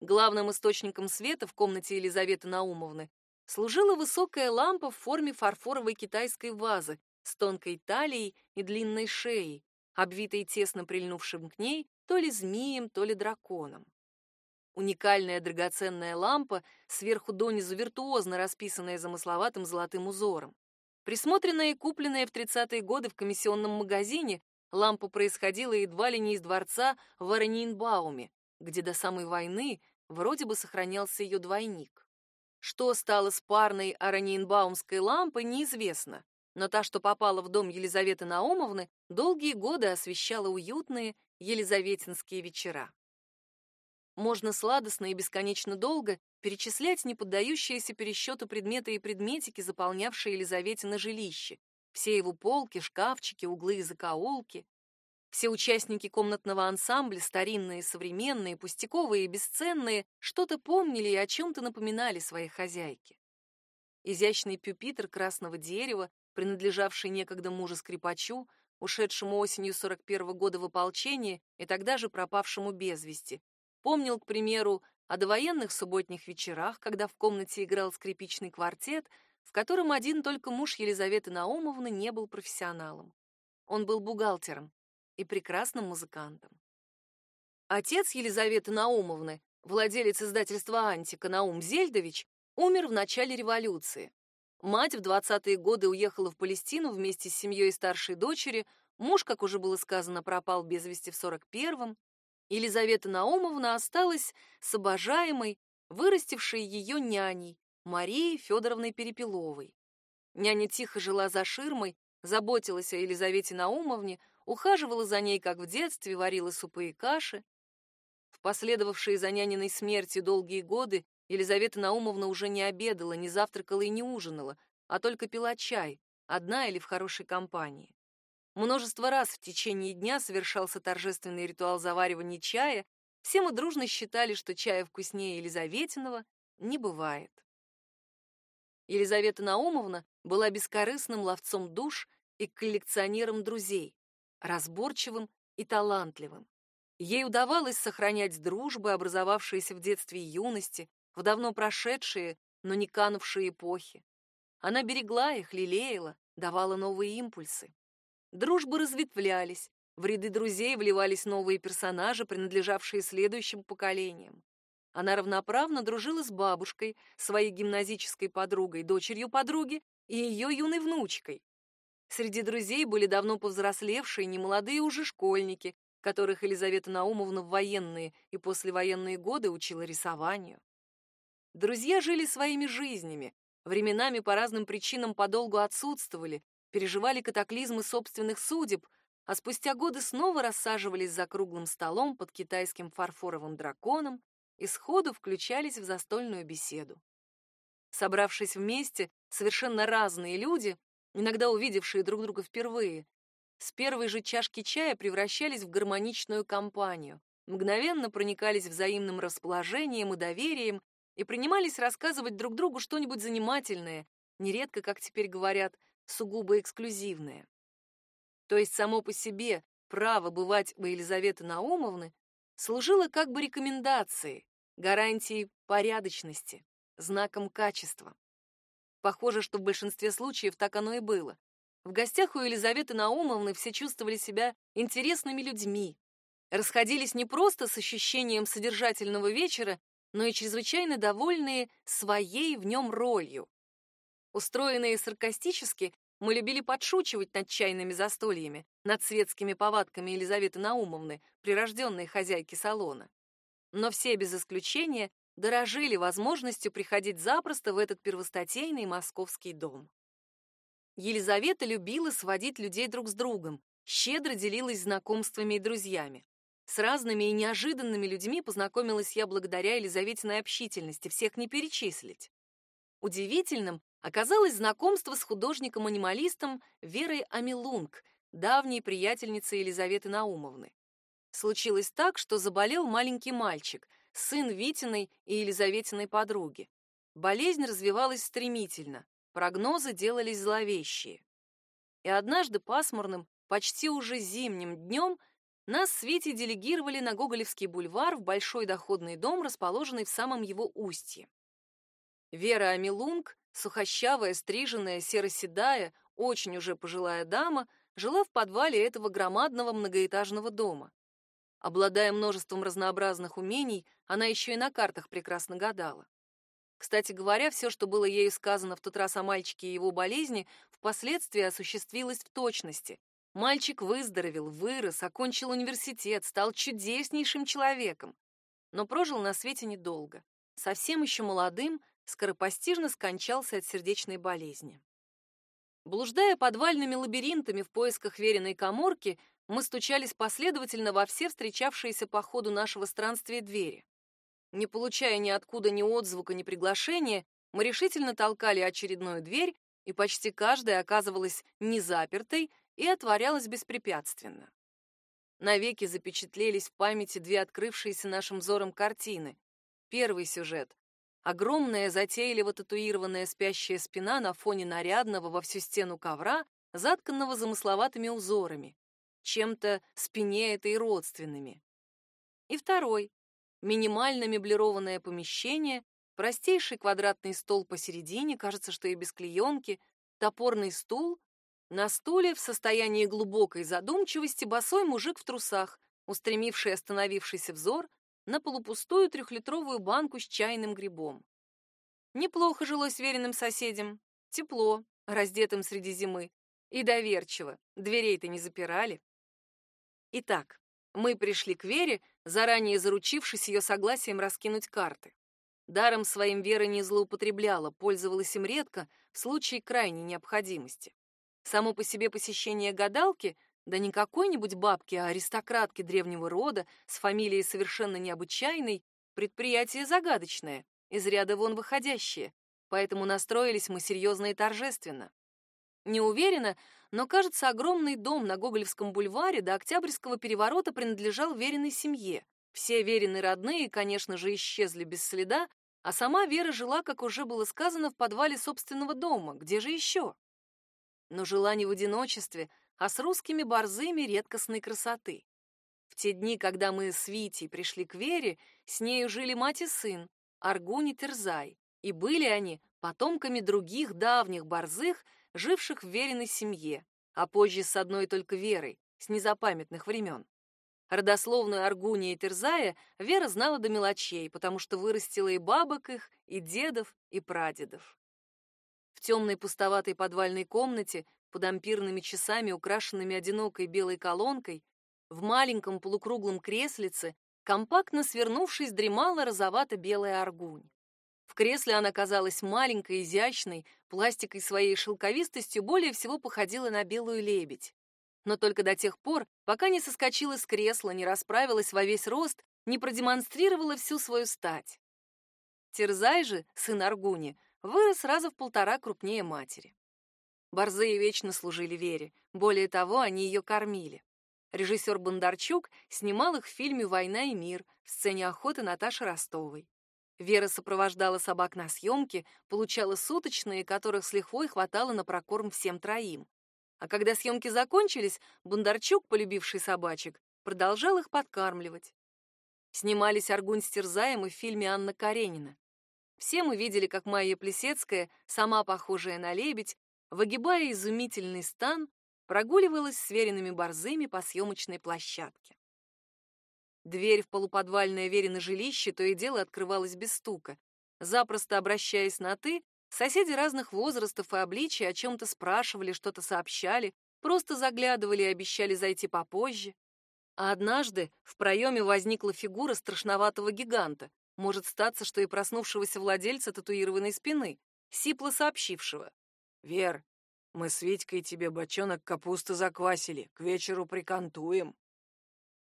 Главным источником света в комнате Елизаветы Наумовны служила высокая лампа в форме фарфоровой китайской вазы с тонкой талией и длинной шеей, обвитой тесно прильнувшим к ней то ли змеем, то ли драконом. Уникальная драгоценная лампа, сверху донизу виртуозно расписанная замысловатым золотым узором. Присмотренная и купленная в 30-е годы в комиссионном магазине, лампа происходила едва ли не из дворца в Аранинбауме, где до самой войны вроде бы сохранялся ее двойник. Что стало с парной Аранинбаумской лампой, неизвестно, но та, что попала в дом Елизаветы Наумовны, долгие годы освещала уютные елизаветинские вечера. Можно сладостно и бесконечно долго перечислять неподдающиеся пересчету предметы и предметики, заполнявшие Елизаветино жилище, все его полки, шкафчики, углы и закоулки, все участники комнатного ансамбля, старинные, современные, пустяковые и бесценные, что-то помнили и о чем-то напоминали своей хозяйке. Изящный пюпитр красного дерева, принадлежавший некогда мужу-скрипачу, ушедшему осенью 41 -го года в ополчение и тогда же пропавшему без вести, помнил, к примеру, о довоенных субботних вечерах, когда в комнате играл скрипичный квартет, в котором один только муж Елизаветы Наумовны не был профессионалом. Он был бухгалтером, и прекрасным музыкантом. Отец Елизаветы Наумовны, владелец издательства «Антика» Наум Зельдович, умер в начале революции. Мать в 20-е годы уехала в Палестину вместе с семьей старшей дочери, муж, как уже было сказано, пропал без вести в 41-м. Елизавета Наумовна осталась с обожаемой, вырастившей ее няней, Марией Федоровной Перепеловой. Няня тихо жила за ширмой, заботилась о Елизавете Наумовне, ухаживала за ней, как в детстве, варила супы и каши. В последовавшие за няниной смерти долгие годы Елизавета Наумовна уже не обедала, не завтракала и не ужинала, а только пила чай, одна или в хорошей компании. Множество раз в течение дня совершался торжественный ритуал заваривания чая, все мы дружно считали, что чая вкуснее Елизаветиного не бывает. Елизавета Наумовна была бескорыстным ловцом душ и коллекционером друзей разборчивым и талантливым. Ей удавалось сохранять дружбы, образовавшиеся в детстве и юности, в давно прошедшие, но не канувшие эпохи. Она берегла их, лелеяла, давала новые импульсы. Дружбы разветвлялись, в ряды друзей вливались новые персонажи, принадлежавшие следующим поколениям. Она равноправно дружила с бабушкой, своей гимназической подругой, дочерью подруги и ее юной внучкой. Среди друзей были давно повзрослевшие, немолодые уже школьники, которых Елизавета Наумовна в военные и послевоенные годы учила рисованию. Друзья жили своими жизнями, временами по разным причинам подолгу отсутствовали, переживали катаклизмы собственных судеб, а спустя годы снова рассаживались за круглым столом под китайским фарфоровым драконом и сходу включались в застольную беседу. Собравшись вместе, совершенно разные люди иногда увидевшие друг друга впервые, с первой же чашки чая превращались в гармоничную компанию, мгновенно проникались взаимным расположением и доверием и принимались рассказывать друг другу что-нибудь занимательное, нередко, как теперь говорят, сугубо эксклюзивное. То есть само по себе право бывать у Елизаветы Наумовны служило как бы рекомендацией, гарантией порядочности, знаком качества. Похоже, что в большинстве случаев так оно и было. В гостях у Елизаветы Наумовны все чувствовали себя интересными людьми. Расходились не просто с ощущением содержательного вечера, но и чрезвычайно довольные своей в нем ролью. Устроенные саркастически, мы любили подшучивать над чайными застольями, над светскими повадками Елизаветы Наумовны, прирожденной хозяйки салона. Но все без исключения дорожили возможностью приходить запросто в этот первостатейный московский дом. Елизавета любила сводить людей друг с другом, щедро делилась знакомствами и друзьями. С разными и неожиданными людьми познакомилась я благодаря Елизаветиной общительности, всех не перечислить. Удивительным оказалось знакомство с художником-анималистом Верой Амилунг, давней приятельницей Елизаветы Наумовны. случилось так, что заболел маленький мальчик, сын Витиной и Елизаветиной подруги. Болезнь развивалась стремительно, прогнозы делались зловещие. И однажды пасмурным, почти уже зимним днем нас с Витей делегировали на Гоголевский бульвар в большой доходный дом, расположенный в самом его устье. Вера Амилунг, сухощавая, стриженная, серо-седая, очень уже пожилая дама, жила в подвале этого громадного многоэтажного дома. Обладая множеством разнообразных умений, она еще и на картах прекрасно гадала. Кстати говоря, все, что было ею сказано в тот раз о мальчике и его болезни, впоследствии осуществилось в точности. Мальчик выздоровел, вырос, окончил университет, стал чудеснейшим человеком. Но прожил на свете недолго. Совсем еще молодым, скоропостижно скончался от сердечной болезни. Блуждая подвальными лабиринтами в поисках веренной коморки, мы стучались последовательно во все встречавшиеся по ходу нашего странствия двери. Не получая ниоткуда ни отзвука, ни приглашения, мы решительно толкали очередную дверь, и почти каждая оказывалась незапертой и отворялась беспрепятственно. Навеки запечатлелись в памяти две открывшиеся нашим взором картины. Первый сюжет — огромная затейливо татуированная спящая спина на фоне нарядного во всю стену ковра, затканного замысловатыми узорами, чем-то спине этой родственными. И второй Минимально меблированное помещение, простейший квадратный стол посередине, кажется, что и без клеенки, топорный стул. На стуле в состоянии глубокой задумчивости босой мужик в трусах, устремивший остановившийся взор на полупустую трехлитровую банку с чайным грибом. Неплохо жилось веренным соседям. Тепло, раздетым среди зимы. И доверчиво. Дверей-то не запирали. Итак, мы пришли к Вере, заранее заручившись ее согласием раскинуть карты. Даром своим Вера не злоупотребляла, пользовалась им редко, в случае крайней необходимости. Само по себе посещение гадалки, да не какой-нибудь бабки, а аристократки древнего рода с фамилией совершенно необычайной, предприятие загадочное, из ряда вон выходящее, поэтому настроились мы серьезно и торжественно. Не уверена, но, кажется, огромный дом на Гоголевском бульваре до Октябрьского переворота принадлежал Вериной семье. Все Верины родные, конечно же, исчезли без следа, а сама Вера жила, как уже было сказано, в подвале собственного дома. Где же еще? Но жила не в одиночестве, а с русскими борзыми редкостной красоты. В те дни, когда мы с Витей пришли к Вере, с нею жили мать и сын, Аргуни Терзай, и были они потомками других давних борзых, живших в веренной семье, а позже с одной только Верой, с незапамятных времен. Родословную Аргуния и Терзая Вера знала до мелочей, потому что вырастила и бабок их, и дедов, и прадедов. В темной пустоватой подвальной комнате, под ампирными часами, украшенными одинокой белой колонкой, в маленьком полукруглом креслице, компактно свернувшись, дремала розовато-белая аргунь. В кресле она казалась маленькой, изящной, пластикой своей шелковистостью более всего походила на белую лебедь. Но только до тех пор, пока не соскочила с кресла, не расправилась во весь рост, не продемонстрировала всю свою стать. Терзай же, сын Аргуни, вырос сразу в полтора крупнее матери. Борзые вечно служили Вере, более того, они ее кормили. Режиссер Бондарчук снимал их в фильме «Война и мир» в сцене охоты Наташи Ростовой. Вера сопровождала собак на съемки, получала суточные, которых с лихвой хватало на прокорм всем троим. А когда съемки закончились, Бондарчук, полюбивший собачек, продолжал их подкармливать. Снимались Аргунь с Терзаем и в фильме Анна Каренина. Все мы видели, как Майя Плесецкая, сама похожая на лебедь, выгибая изумительный стан, прогуливалась с веренными борзыми по съемочной площадке. Дверь в полуподвальное Верино жилище то и дело открывалась без стука. Запросто обращаясь на «ты», соседи разных возрастов и обличий о чем-то спрашивали, что-то сообщали, просто заглядывали и обещали зайти попозже. А однажды в проеме возникла фигура страшноватого гиганта, может статься, что и проснувшегося владельца татуированной спины, сипло сообщившего. «Вер, мы с Витькой тебе бочонок капусты заквасили, к вечеру прикантуем».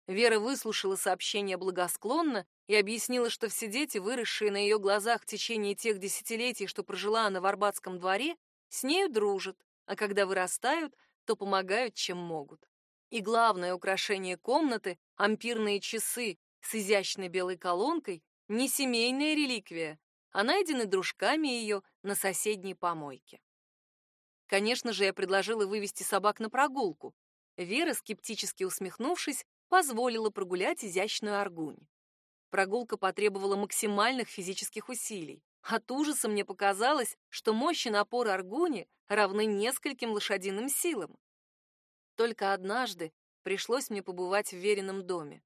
Вера выслушала сообщение благосклонно и объяснила, что все дети, выросшие на ее глазах в течение тех десятилетий, что прожила она в Арбатском дворе, с нею дружат, а когда вырастают, то помогают, чем могут. И главное украшение комнаты — ампирные часы с изящной белой колонкой — не семейная реликвия, а найдены дружками ее на соседней помойке. Конечно же, я предложила вывести собак на прогулку. Вера, скептически усмехнувшись, позволила прогулять изящную аргунь. Прогулка потребовала максимальных физических усилий. От ужаса мне показалось, что мощь и напор аргуни равны нескольким лошадиным силам. Только однажды пришлось мне побывать в веренном доме.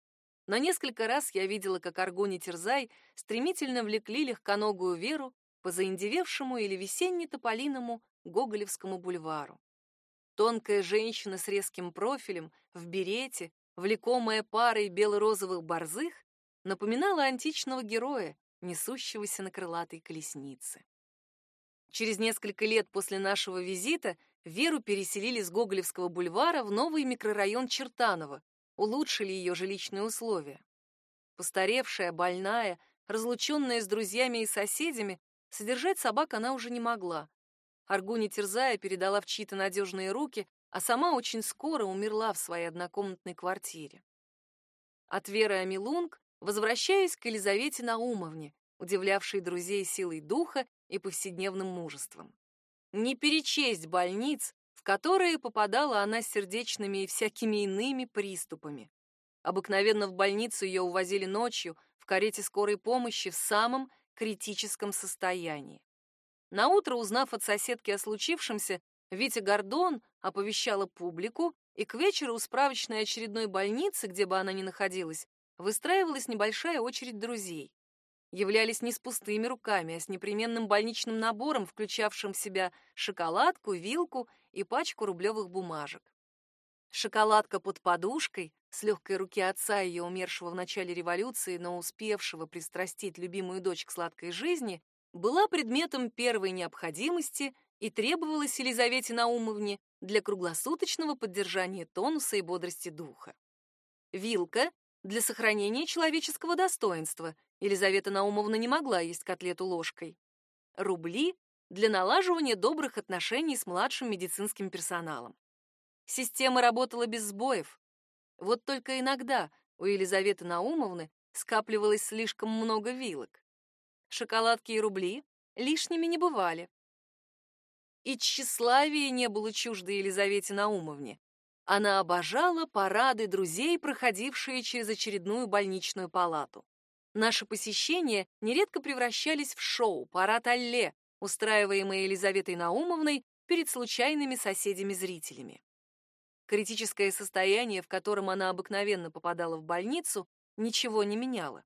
На несколько раз я видела, как аргуни терзай стремительно влекли легконогую Веру по заиндевевшему или весенне-тополиному Гоголевскому бульвару. Тонкая женщина с резким профилем, в берете, влекомая парой бело-розовых борзых, напоминала античного героя, несущегося на крылатой колеснице. Через несколько лет после нашего визита Веру переселили с Гоголевского бульвара в новый микрорайон Чертаново, улучшили ее жилищные условия. Постаревшая, больная, разлученная с друзьями и соседями, содержать собак она уже не могла. Аргуни терзая передала в чьи-то надежные руки, а сама очень скоро умерла в своей однокомнатной квартире. От Веры Амилунг возвращаясь к Елизавете Наумовне, удивлявшей друзей силой духа и повседневным мужеством. Не перечесть больниц, в которые попадала она с сердечными и всякими иными приступами. Обыкновенно в больницу ее увозили ночью в карете скорой помощи в самом критическом состоянии. Наутро, узнав от соседки о случившемся, Витя Гордон оповещала публику, и к вечеру у справочной очередной больницы, где бы она ни находилась, выстраивалась небольшая очередь друзей. Являлись не с пустыми руками, а с непременным больничным набором, включавшим в себя шоколадку, вилку и пачку рублевых бумажек. Шоколадка под подушкой, с легкой руки отца ее умершего в начале революции, но успевшего пристрастить любимую дочь к сладкой жизни, была предметом первой необходимости и требовалась Елизавете Наумовне для круглосуточного поддержания тонуса и бодрости духа. Вилка для сохранения человеческого достоинства. Елизавета Наумовна не могла есть котлету ложкой. Рубли для налаживания добрых отношений с младшим медицинским персоналом. Система работала без сбоев. Вот только иногда у Елизаветы Наумовны скапливалось слишком много вилок. Шоколадки и рубли лишними не бывали. И тщеславие не было чуждо Елизавете Наумовне. Она обожала парады друзей, проходившие через очередную больничную палату. Наши посещения нередко превращались в шоу «Парад Алле», устраиваемое Елизаветой Наумовной перед случайными соседями-зрителями. Критическое состояние, в котором она обыкновенно попадала в больницу, ничего не меняло.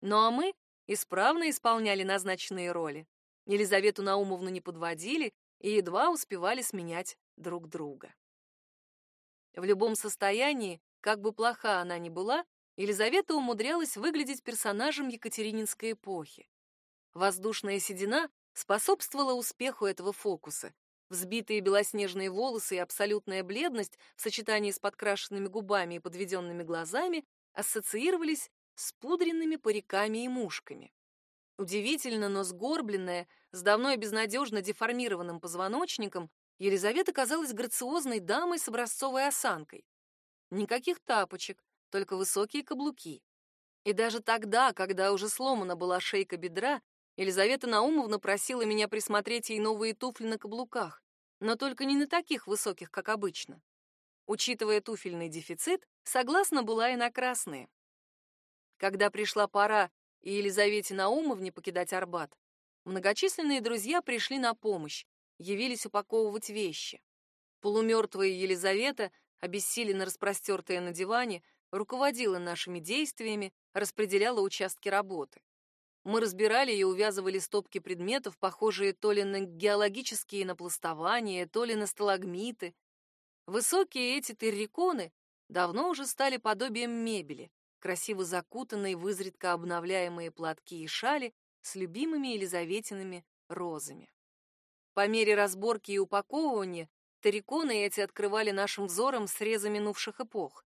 Ну а мы исправно исполняли назначенные роли. Елизавету Наумовну не подводили и едва успевали сменять друг друга. В любом состоянии, как бы плоха она ни была, Елизавета умудрялась выглядеть персонажем Екатерининской эпохи. Воздушная седина способствовала успеху этого фокуса. Взбитые белоснежные волосы и абсолютная бледность в сочетании с подкрашенными губами и подведенными глазами ассоциировались с пудренными париками и мушками. Удивительно, но сгорбленная, с давно и безнадежно деформированным позвоночником, Елизавета казалась грациозной дамой с образцовой осанкой. Никаких тапочек, только высокие каблуки. И даже тогда, когда уже сломана была шейка бедра, Елизавета Наумовна просила меня присмотреть ей новые туфли на каблуках, но только не на таких высоких, как обычно. Учитывая туфельный дефицит, согласна была и на красные. Когда пришла пора и Елизавете Наумовне покидать Арбат, многочисленные друзья пришли на помощь, явились упаковывать вещи. Полумертвая Елизавета, обессиленно распростертая на диване, руководила нашими действиями, распределяла участки работы. Мы разбирали и увязывали стопки предметов, похожие то ли на геологические напластования, то ли на сталагмиты. Высокие эти терриконы давно уже стали подобием мебели, красиво закутанные в изредка обновляемые платки и шали с любимыми Елизаветиными розами. По мере разборки и упаковывания тариконы эти открывали нашим взором срезы минувших эпох.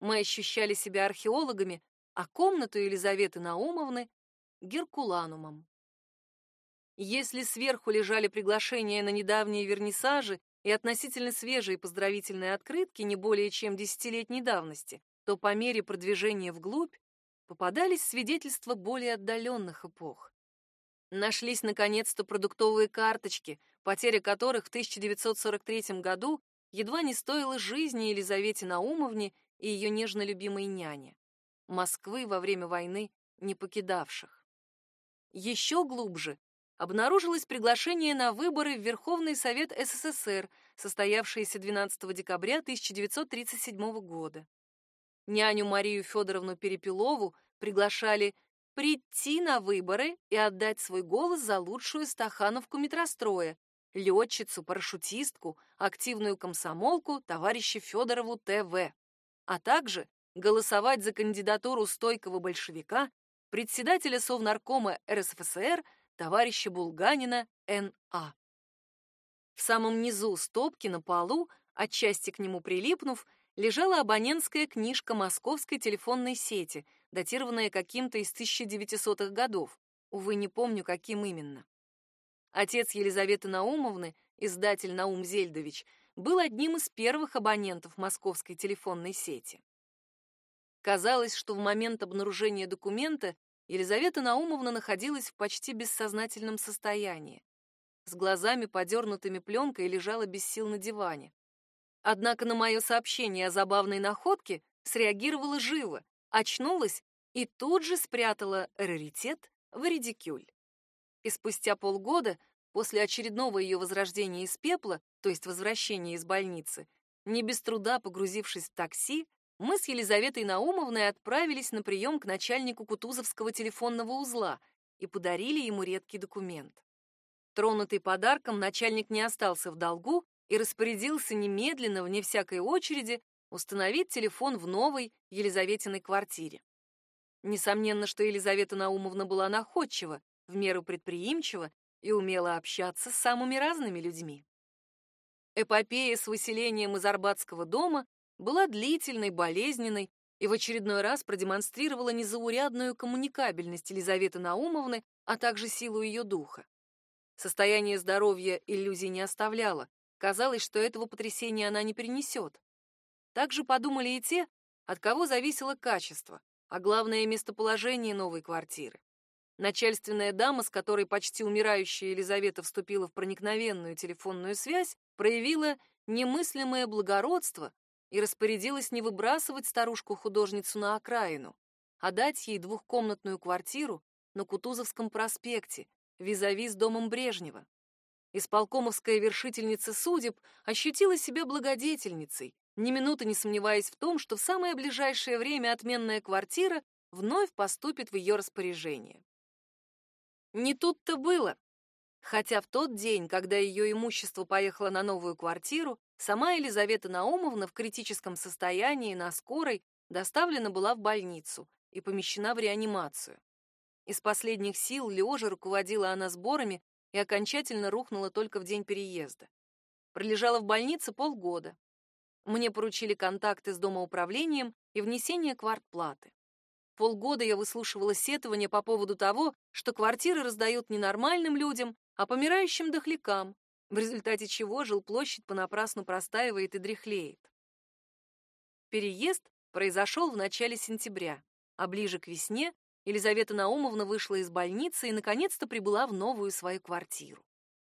Мы ощущали себя археологами, а комнату Елизаветы Наумовны — Геркуланумом. Если сверху лежали приглашения на недавние вернисажи и относительно свежие поздравительные открытки не более чем десятилетней давности, то по мере продвижения вглубь попадались свидетельства более отдаленных эпох. Нашлись, наконец-то, продуктовые карточки, потеря которых в 1943 году едва не стоила жизни Елизавете Наумовне и ее нежно любимой няне. Москвы во время войны не покидавших. Еще глубже обнаружилось приглашение на выборы в Верховный Совет СССР, состоявшиеся 12 декабря 1937 года. Няню Марию Федоровну Перепелову приглашали прийти на выборы и отдать свой голос за лучшую стахановку метростроя, летчицу, парашютистку, активную комсомолку товарища Федорову Т.В., а также голосовать за кандидатуру стойкого большевика, председателя Совнаркома РСФСР товарища Булганина Н.А. В самом низу стопки на полу, отчасти к нему прилипнув, лежала абонентская книжка московской телефонной сети, датированная каким-то из 1900-х годов. Увы, не помню, каким именно. Отец Елизаветы Наумовны, издатель Наум Зельдович, был одним из первых абонентов московской телефонной сети. Казалось, что в момент обнаружения документа Елизавета Наумовна находилась в почти бессознательном состоянии. С глазами, подернутыми пленкой, лежала без сил на диване. Однако на мое сообщение о забавной находке среагировала живо, очнулась и тут же спрятала раритет в редикюль. И спустя полгода, после очередного ее возрождения из пепла, то есть возвращения из больницы, не без труда погрузившись в такси, мы с Елизаветой Наумовной отправились на прием к начальнику Кутузовского телефонного узла и подарили ему редкий документ. Тронутый подарком, начальник не остался в долгу и распорядился немедленно, вне всякой очереди, установить телефон в новой Елизаветиной квартире. Несомненно, что Елизавета Наумовна была находчива, в меру предприимчива и умела общаться с самыми разными людьми. Эпопея с выселением из Арбатского дома была длительной, болезненной и в очередной раз продемонстрировала незаурядную коммуникабельность Елизаветы Наумовны, а также силу ее духа. Состояние здоровья иллюзий не оставляло. Казалось, что этого потрясения она не перенесет. Также подумали и те, от кого зависело качество, а главное местоположение новой квартиры. Начальственная дама, с которой почти умирающая Елизавета вступила в проникновенную телефонную связь, проявила немыслимое благородство и распорядилась не выбрасывать старушку-художницу на окраину, а дать ей двухкомнатную квартиру на Кутузовском проспекте, визави с домом Брежнева. Исполкомовская вершительница судеб ощутила себя благодетельницей, ни минуты не сомневаясь в том, что в самое ближайшее время отменная квартира вновь поступит в ее распоряжение. Не тут-то было. Хотя в тот день, когда ее имущество поехало на новую квартиру, Сама Елизавета Наумовна в критическом состоянии на скорой доставлена была в больницу и помещена в реанимацию. Из последних сил лежа руководила она сборами и окончательно рухнула только в день переезда. Пролежала в больнице полгода. Мне поручили контакты с домоуправлением и внесение квартплаты. Полгода я выслушивала сетования по поводу того, что квартиры раздают не нормальным людям, а помирающим дохлякам, в результате чего жилплощадь понапрасну простаивает и дряхлеет. Переезд произошел в начале сентября, а ближе к весне Елизавета Наумовна вышла из больницы и наконец-то прибыла в новую свою квартиру.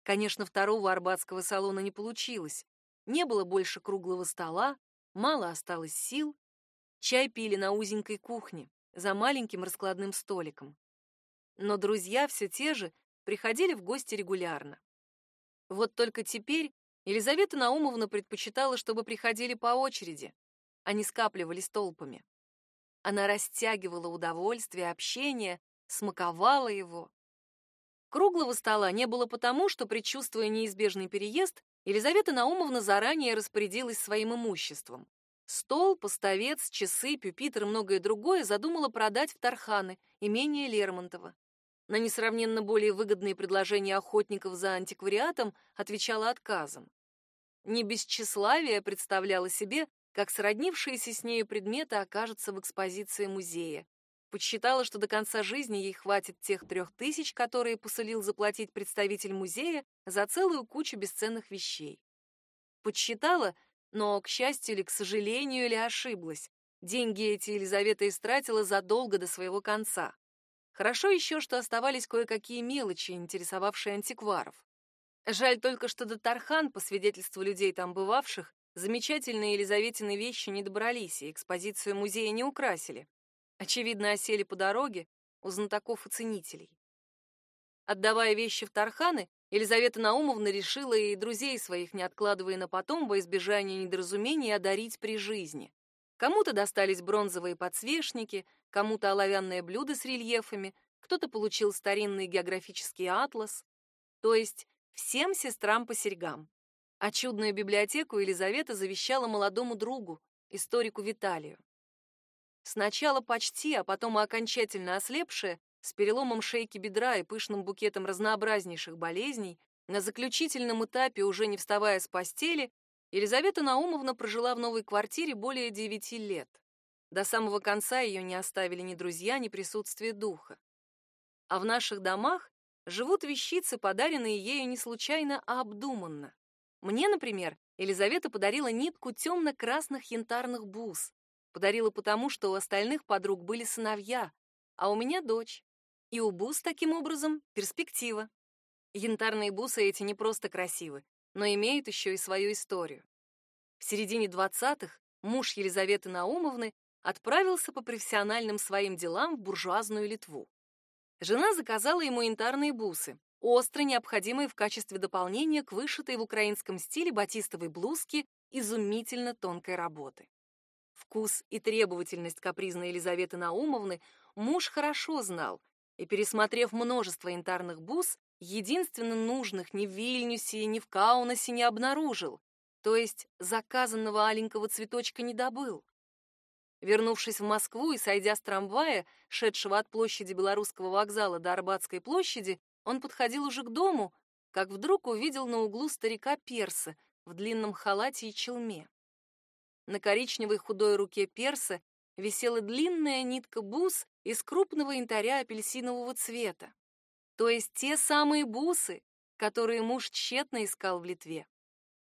Конечно, второго арбатского салона не получилось. Не было больше круглого стола, мало осталось сил. Чай пили на узенькой кухне, за маленьким раскладным столиком. Но друзья все те же приходили в гости регулярно. Вот только теперь Елизавета Наумовна предпочитала, чтобы приходили по очереди, а не скапливались толпами. Она растягивала удовольствие общения, смаковала его. Круглого стола не было потому, что, предчувствуя неизбежный переезд, Елизавета Наумовна заранее распорядилась своим имуществом. Стол, поставец, часы, пюпитр и многое другое задумала продать в Тарханы, имение Лермонтова. На несравненно более выгодные предложения охотников за антиквариатом отвечала отказом. Не без тщеславия представляла себе, как сроднившиеся с нею предметы окажутся в экспозиции музея. Подсчитала, что до конца жизни ей хватит тех трех тысяч, которые посулил заплатить представитель музея за целую кучу бесценных вещей. Подсчитала, но, к счастью или к сожалению, или ошиблась. Деньги эти Елизавета истратила задолго до своего конца. Хорошо еще, что оставались кое-какие мелочи, интересовавшие антикваров. Жаль только, что до Тархан, по свидетельству людей там бывавших, замечательные Елизаветины вещи не добрались и экспозицию музея не украсили. Очевидно, осели по дороге у знатоков и ценителей. Отдавая вещи в Тарханы, Елизавета Наумовна решила и друзей своих, не откладывая на потом, во избежание недоразумений, одарить при жизни. Кому-то достались бронзовые подсвечники, кому-то оловянное блюдо с рельефами, кто-то получил старинный географический атлас. То есть всем сестрам по серьгам. А чудную библиотеку Елизавета завещала молодому другу, историку Виталию. Сначала почти, а потом и окончательно ослепшая, с переломом шейки бедра и пышным букетом разнообразнейших болезней, на заключительном этапе, уже не вставая с постели, Елизавета Наумовна прожила в новой квартире более девяти лет. До самого конца ее не оставили ни друзья, ни присутствие духа. А в наших домах живут вещицы, подаренные ею не случайно, а обдуманно. Мне, например, Елизавета подарила нитку темно-красных янтарных бус. Подарила потому, что у остальных подруг были сыновья, а у меня дочь. И у бус таким образом перспектива. Янтарные бусы эти не просто красивы, но имеют еще и свою историю. В середине 20-х муж Елизаветы Наумовны отправился по профессиональным своим делам в буржуазную Литву. Жена заказала ему янтарные бусы, остро необходимые в качестве дополнения к вышитой в украинском стиле батистовой блузке изумительно тонкой работы. Вкус и требовательность капризной Елизаветы Наумовны муж хорошо знал, и, пересмотрев множество янтарных бус, единственно нужных ни в Вильнюсе, ни в Каунасе не обнаружил, то есть заказанного аленького цветочка не добыл. Вернувшись в Москву и сойдя с трамвая, шедшего от площади Белорусского вокзала до Арбатской площади, он подходил уже к дому, как вдруг увидел на углу старика Перса в длинном халате и челме. На коричневой худой руке Перса висела длинная нитка бус из крупного янтаря апельсинового цвета то есть те самые бусы, которые муж тщетно искал в Литве.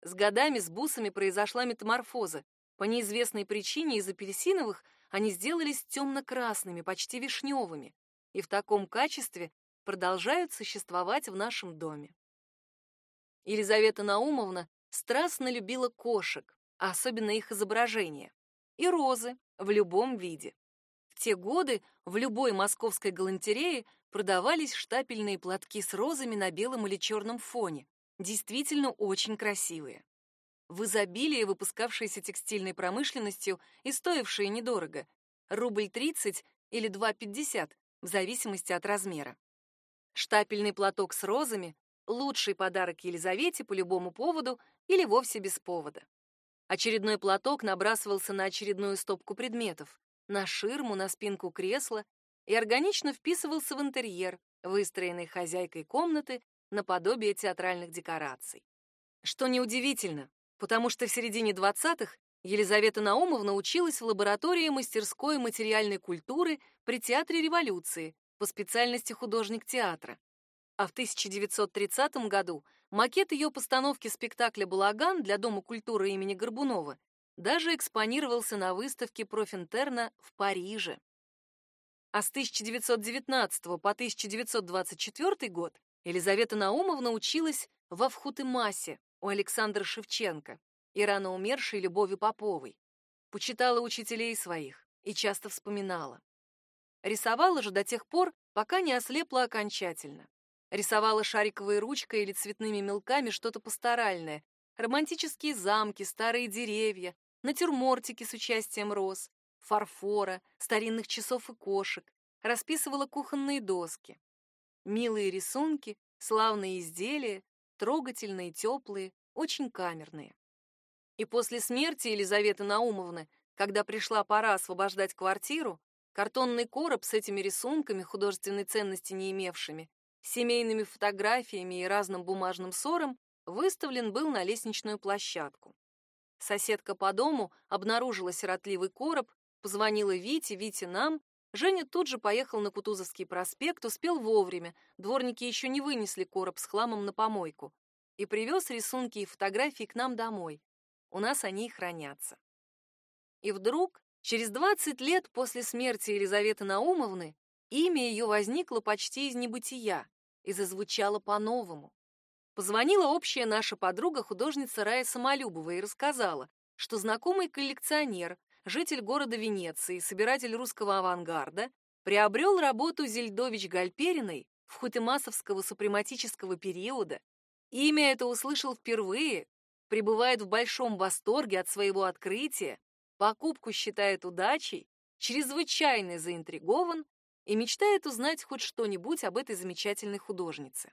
С годами с бусами произошла метаморфоза. По неизвестной причине из апельсиновых они сделались темно-красными, почти вишневыми, и в таком качестве продолжают существовать в нашем доме. Елизавета Наумовна страстно любила кошек, а особенно их изображения, и розы в любом виде. В те годы в любой московской галантерее продавались штапельные платки с розами на белом или черном фоне, действительно очень красивые. В изобилии выпускавшиеся текстильной промышленностью и стоившие недорого, рубль 30 или 2,50 в зависимости от размера. Штапельный платок с розами — лучший подарок Елизавете по любому поводу или вовсе без повода. Очередной платок набрасывался на очередную стопку предметов, на ширму, на спинку кресла и органично вписывался в интерьер, выстроенный хозяйкой комнаты наподобие театральных декораций. Что неудивительно, потому что в середине 20-х Елизавета Наумовна училась в лаборатории мастерской материальной культуры при Театре революции по специальности художник театра. А в 1930 году макет ее постановки спектакля «Балаган» для Дома культуры имени Горбунова даже экспонировался на выставке профинтерна в Париже. А с 1919 по 1924 год Елизавета Наумовна училась во Вхутымасе у Александра Шевченко и рано умершей Любови Поповой. Почитала учителей своих и часто вспоминала. Рисовала же до тех пор, пока не ослепла окончательно. Рисовала шариковой ручкой или цветными мелками что-то пасторальное, романтические замки, старые деревья, натюрмортики с участием роз, фарфора, старинных часов и кошек, расписывала кухонные доски. Милые рисунки, славные изделия, трогательные, теплые, очень камерные. И после смерти Елизаветы Наумовны, когда пришла пора освобождать квартиру, картонный короб с этими рисунками, художественной ценности не имевшими, семейными фотографиями и разным бумажным ссором, выставлен был на лестничную площадку. Соседка по дому обнаружила сиротливый короб Позвонила Вите, Вите нам. Женя тут же поехал на Кутузовский проспект, успел вовремя. Дворники еще не вынесли короб с хламом на помойку. и привез рисунки и фотографии к нам домой. У нас они хранятся. И вдруг, через 20 лет после смерти Елизаветы Наумовны, имя ее возникло почти из небытия и зазвучало по-новому. Позвонила общая наша подруга, художница Рая Самолюбова, и рассказала, что знакомый коллекционер, житель города Венеции, собиратель русского авангарда, приобрел работу Зельдович Гальпериной в хутемасовского супрематического периода. Имя это услышал впервые, пребывает в большом восторге от своего открытия, покупку считает удачей, чрезвычайно заинтригован и мечтает узнать хоть что-нибудь об этой замечательной художнице.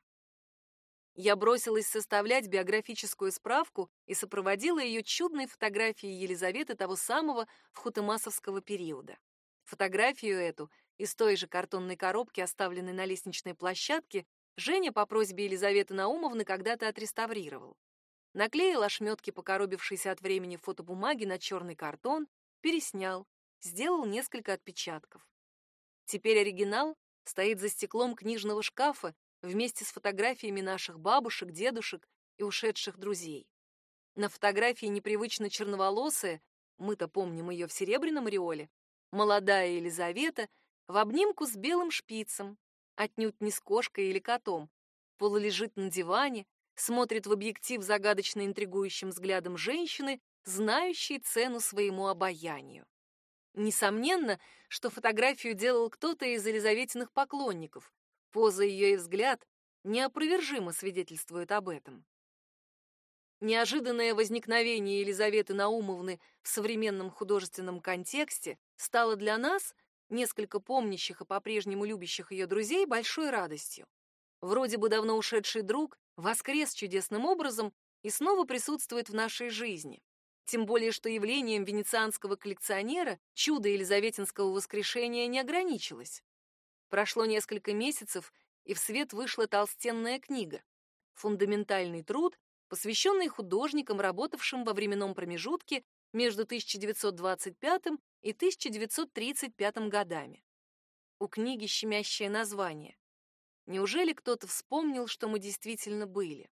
Я бросилась составлять биографическую справку и сопроводила ее чудной фотографией Елизаветы того самого вхутемасовского периода. Фотографию эту из той же картонной коробки, оставленной на лестничной площадке, Женя по просьбе Елизаветы Наумовны когда-то отреставрировал. Наклеил ошметки покоробившейся от времени фотобумаги на черный картон, переснял, сделал несколько отпечатков. Теперь оригинал стоит за стеклом книжного шкафа вместе с фотографиями наших бабушек, дедушек и ушедших друзей. На фотографии непривычно черноволосая, мы-то помним ее в серебряном ореоле, молодая Елизавета в обнимку с белым шпицем, отнюдь не с кошкой или котом, полулежит на диване, смотрит в объектив загадочно интригующим взглядом женщины, знающей цену своему обаянию. Несомненно, что фотографию делал кто-то из Елизаветиных поклонников, Поза ее и взгляд неопровержимо свидетельствуют об этом. Неожиданное возникновение Елизаветы Наумовны в современном художественном контексте стало для нас, несколько помнящих и по-прежнему любящих ее друзей, большой радостью. Вроде бы давно ушедший друг воскрес чудесным образом и снова присутствует в нашей жизни. Тем более, что явлением венецианского коллекционера чудо Елизаветинского воскрешения не ограничилось. Прошло несколько месяцев, и в свет вышла толстенная книга. Фундаментальный труд, посвященный художникам, работавшим во временном промежутке между 1925 и 1935 годами. У книги щемящее название. Неужели кто-то вспомнил, что мы действительно были?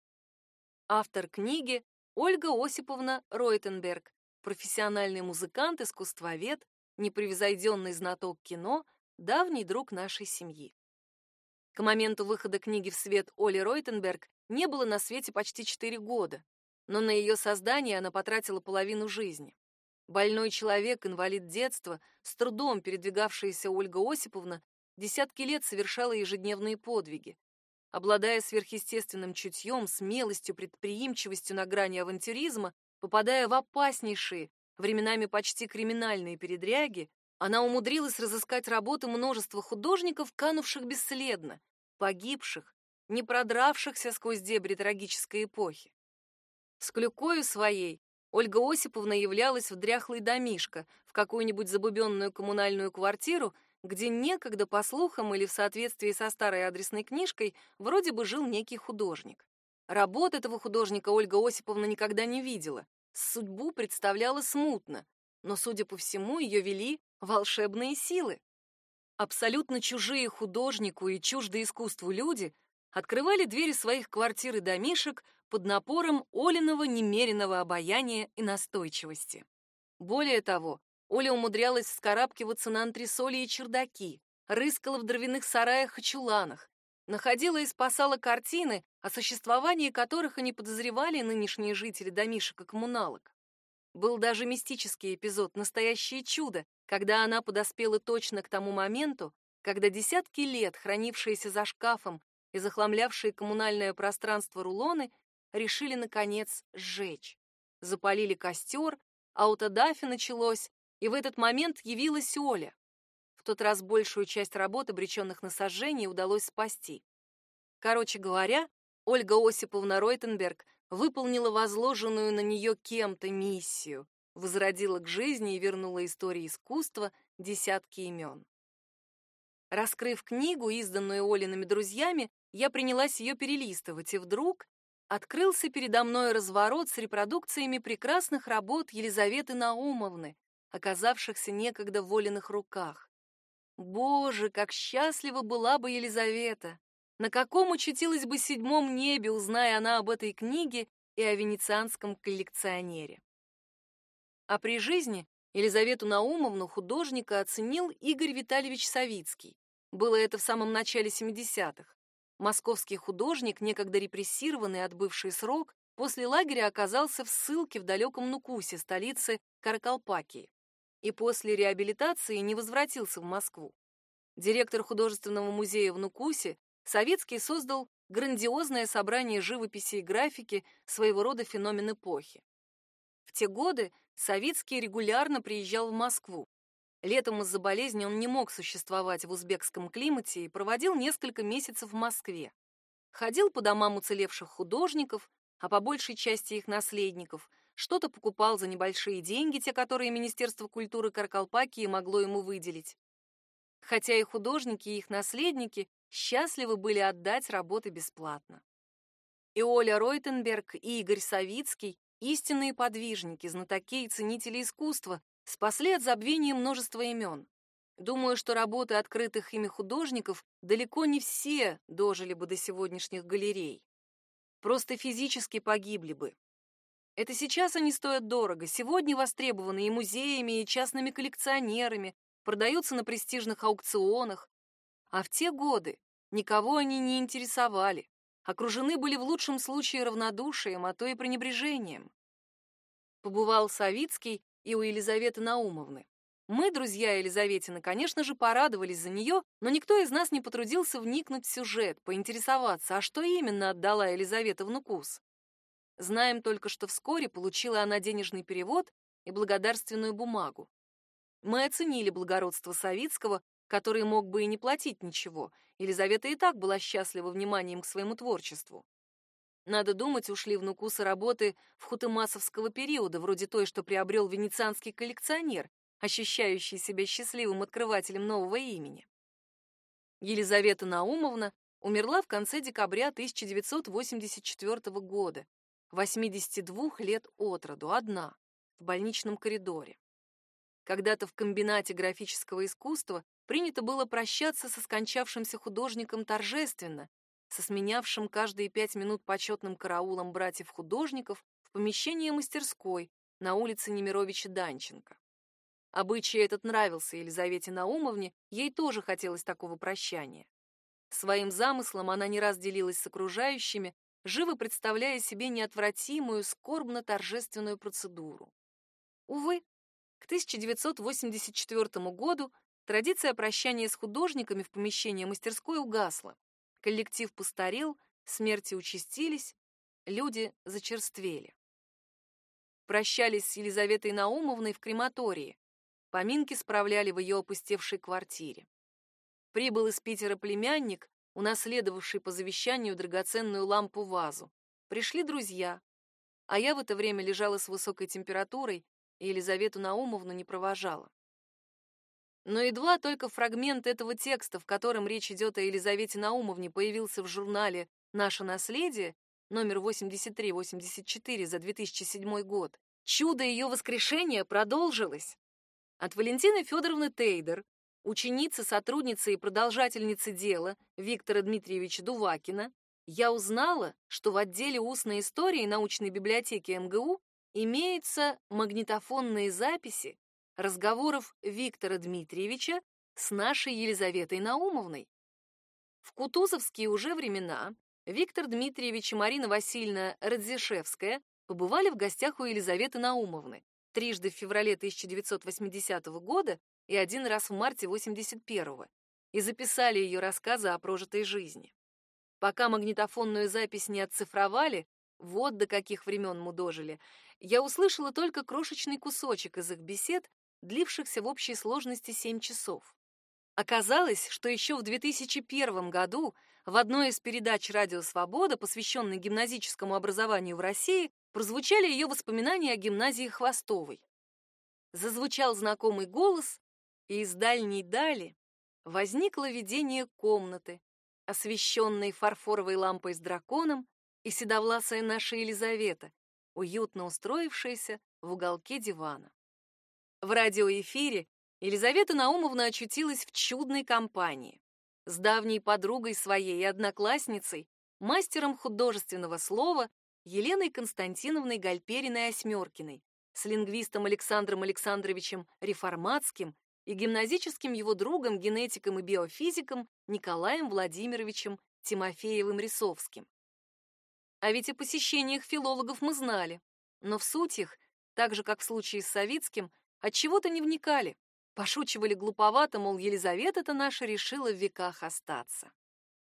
Автор книги Ольга Осиповна Ройтенберг, профессиональный музыкант, искусствовед, непревзойденный знаток кино, давний друг нашей семьи. К моменту выхода книги в свет Оли Ройтенберг не было на свете почти четыре года, но на ее создание она потратила половину жизни. Больной человек, инвалид детства, с трудом передвигавшаяся Ольга Осиповна, десятки лет совершала ежедневные подвиги. Обладая сверхъестественным чутьем, смелостью, предприимчивостью на грани авантюризма, попадая в опаснейшие, временами почти криминальные передряги, она умудрилась разыскать работы множества художников, канувших бесследно, погибших, не продравшихся сквозь дебри трагической эпохи. С клюкою своей Ольга Осиповна являлась в дряхлый домишко, в какую-нибудь забубенную коммунальную квартиру, где некогда, по слухам или в соответствии со старой адресной книжкой, вроде бы жил некий художник. Работ этого художника Ольга Осиповна никогда не видела. Судьбу представляла смутно, но, судя по всему, ее вели волшебные силы. Абсолютно чужие художнику и чуждые искусству люди открывали двери своих квартир и домишек под напором Олиного немеренного обаяния и настойчивости. Более того, Оля умудрялась вскарабкиваться на антресоли и чердаки, рыскала в дровяных сараях и чуланах, находила и спасала картины, о существовании которых и не подозревали нынешние жители домишек и коммуналок. Был даже мистический эпизод, настоящее чудо, когда она подоспела точно к тому моменту, когда десятки лет хранившиеся за шкафом и захламлявшие коммунальное пространство рулоны решили, наконец, сжечь. Запалили костер, аутодафи началось, и в этот момент явилась Оля. В тот раз большую часть работ, обреченных на сожжение, удалось спасти. Короче говоря, Ольга Осиповна Ройтенберг выполнила возложенную на нее кем-то миссию, возродила к жизни и вернула истории искусства десятки имен. Раскрыв книгу, изданную Олиными друзьями, я принялась ее перелистывать, и вдруг открылся передо мной разворот с репродукциями прекрасных работ Елизаветы Наумовны, оказавшихся некогда в Олиных руках. Боже, как счастлива была бы Елизавета! На каком очутилась бы седьмом небе, узная она об этой книге и о венецианском коллекционере. А при жизни Елизавету Наумовну художника оценил Игорь Витальевич Савицкий. Было это в самом начале 70-х. Московский художник, некогда репрессированный, отбывший срок, после лагеря оказался в ссылке в далеком Нукусе, столице Каракалпакии, и после реабилитации не возвратился в Москву. Директор художественного музея в Нукусе Советский создал грандиозное собрание живописи и графики, своего рода феномен эпохи. В те годы Савицкий регулярно приезжал в Москву. Летом из-за болезни он не мог существовать в узбекском климате и проводил несколько месяцев в Москве. Ходил по домам уцелевших художников, а по большей части их наследников, что-то покупал за небольшие деньги, те, которые Министерство культуры Каркалпакии могло ему выделить. Хотя и художники, и их наследники счастливы были отдать работы бесплатно. И Оля Ройтенберг, и Игорь Савицкий, истинные подвижники, знатоки и ценители искусства, спасли от забвения множество имен. Думаю, что работы открытых ими художников далеко не все дожили бы до сегодняшних галерей. Просто физически погибли бы. Это сейчас они стоят дорого, сегодня востребованы и музеями, и частными коллекционерами, продаются на престижных аукционах, а в те годы никого они не интересовали, окружены были в лучшем случае равнодушием, а то и пренебрежением. Побывал Савицкий и у Елизаветы Наумовны. Мы, друзья Елизаветины, конечно же, порадовались за нее, но никто из нас не потрудился вникнуть в сюжет, поинтересоваться, а что именно отдала Елизавета внукус. Знаем только, что вскоре получила она денежный перевод и благодарственную бумагу. Мы оценили благородство Савицкого, который мог бы и не платить ничего. Елизавета и так была счастлива вниманием к своему творчеству. Надо думать, ушли в Нукуса работы в хутымасовского периода, вроде той, что приобрел венецианский коллекционер, ощущающий себя счастливым открывателем нового имени. Елизавета Наумовна умерла в конце декабря 1984 года, 82 лет от роду, одна, в больничном коридоре. Когда-то в комбинате графического искусства принято было прощаться со скончавшимся художником торжественно, со сменявшим каждые пять минут почетным караулом братьев-художников в помещении мастерской на улице Немировича Данченко. Обычай этот нравился Елизавете Наумовне, ей тоже хотелось такого прощания. Своим замыслом она не раз делилась с окружающими, живо представляя себе неотвратимую, скорбно-торжественную процедуру. Увы, к 1984 году Традиция прощания с художниками в помещении мастерской угасла. Коллектив постарел, смерти участились, люди зачерствели. Прощались с Елизаветой Наумовной в крематории. Поминки справляли в ее опустевшей квартире. Прибыл из Питера племянник, унаследовавший по завещанию драгоценную лампу-вазу. Пришли друзья, а я в это время лежала с высокой температурой и Елизавету Наумовну не провожала. Но едва только фрагмент этого текста, в котором речь идет о Елизавете Наумовне, появился в журнале «Наше наследие», номер 83-84 за 2007 год, чудо ее воскрешения продолжилось. От Валентины Федоровны Тейдер, ученицы, сотрудницы и продолжательницы дела Виктора Дмитриевича Дувакина, я узнала, что в отделе устной истории научной библиотеки МГУ имеются магнитофонные записи разговоров Виктора Дмитриевича с нашей Елизаветой Наумовной. В кутузовские уже времена Виктор Дмитриевич и Марина Васильевна Радзишевская побывали в гостях у Елизаветы Наумовны трижды в феврале 1980 года и один раз в марте 81 и записали ее рассказы о прожитой жизни. Пока магнитофонную запись не отцифровали, вот до каких времен мы дожили, я услышала только крошечный кусочек из их бесед, длившихся в общей сложности 7 часов. Оказалось, что еще в 2001 году в одной из передач «Радио Свобода», посвященной гимназическому образованию в России, прозвучали ее воспоминания о гимназии Хвостовой. Зазвучал знакомый голос, и из дальней дали возникло видение комнаты, освещенной фарфоровой лампой с драконом, и седовласая наша Елизавета, уютно устроившаяся в уголке дивана. В радиоэфире Елизавета Наумовна очутилась в чудной компании. с давней подругой своей и одноклассницей, мастером художественного слова Еленой Константиновной Гальпериной-Осьмеркиной, с лингвистом Александром Александровичем Реформатским и гимназическим его другом, генетиком и биофизиком Николаем Владимировичем Тимофеевым-Рисовским. А ведь о посещениях филологов мы знали, но в суть их, так же, как в случае с Савицким, от чего то не вникали. Пошучивали глуповато, мол, Елизавета-то наша решила в веках остаться.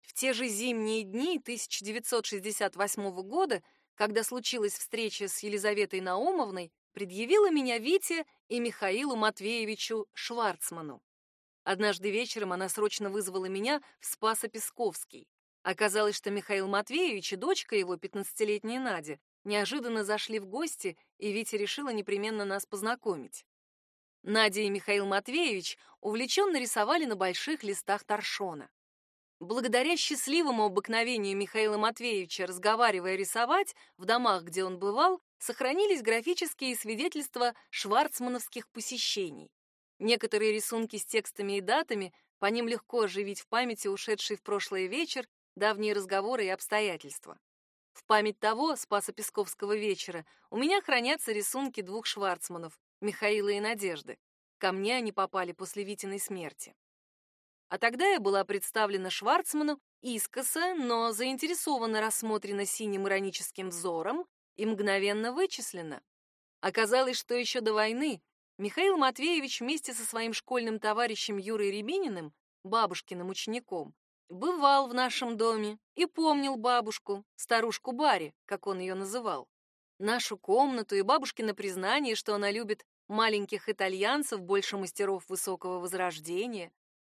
В те же зимние дни 1968 года, когда случилась встреча с Елизаветой Наумовной, предъявила меня Вите и Михаилу Матвеевичу Шварцману. Однажды вечером она срочно вызвала меня в Спасо-Песковский. Оказалось, что Михаил Матвеевич и дочка его, 15-летняя Надя, неожиданно зашли в гости, и Витя решила непременно нас познакомить. Надя и Михаил Матвеевич увлеченно рисовали на больших листах торшона. Благодаря счастливому обыкновению Михаила Матвеевича, разговаривая рисовать в домах, где он бывал, сохранились графические свидетельства шварцмановских посещений. Некоторые рисунки с текстами и датами, по ним легко оживить в памяти ушедший в прошлый вечер, давние разговоры и обстоятельства. В память того Спасо-Песковского вечера у меня хранятся рисунки двух Шварцманов, Михаила и Надежды. Ко мне они попали после Витиной смерти. А тогда я была представлена Шварцману искоса, но заинтересованно рассмотрена синим ироническим взором и мгновенно вычислена. Оказалось, что еще до войны Михаил Матвеевич вместе со своим школьным товарищем Юрой Рябининым, бабушкиным учеником, бывал в нашем доме и помнил бабушку, старушку Барри, как он ее называл нашу комнату и бабушкино признание, что она любит маленьких итальянцев больше мастеров высокого возрождения.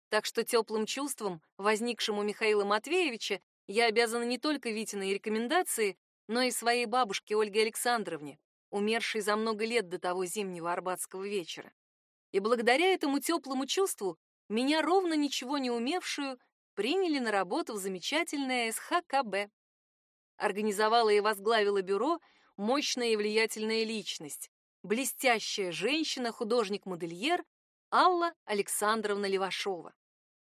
Так что теплым чувством, возникшим у Михаила Матвеевича, я обязана не только Витиной рекомендации, но и своей бабушке Ольге Александровне, умершей за много лет до того зимнего арбатского вечера. И благодаря этому теплому чувству меня ровно ничего не умевшую приняли на работу в замечательное СХКБ. Организовала и возглавила бюро мощная и влиятельная личность, блестящая женщина, художник-модельер Алла Александровна Левашова.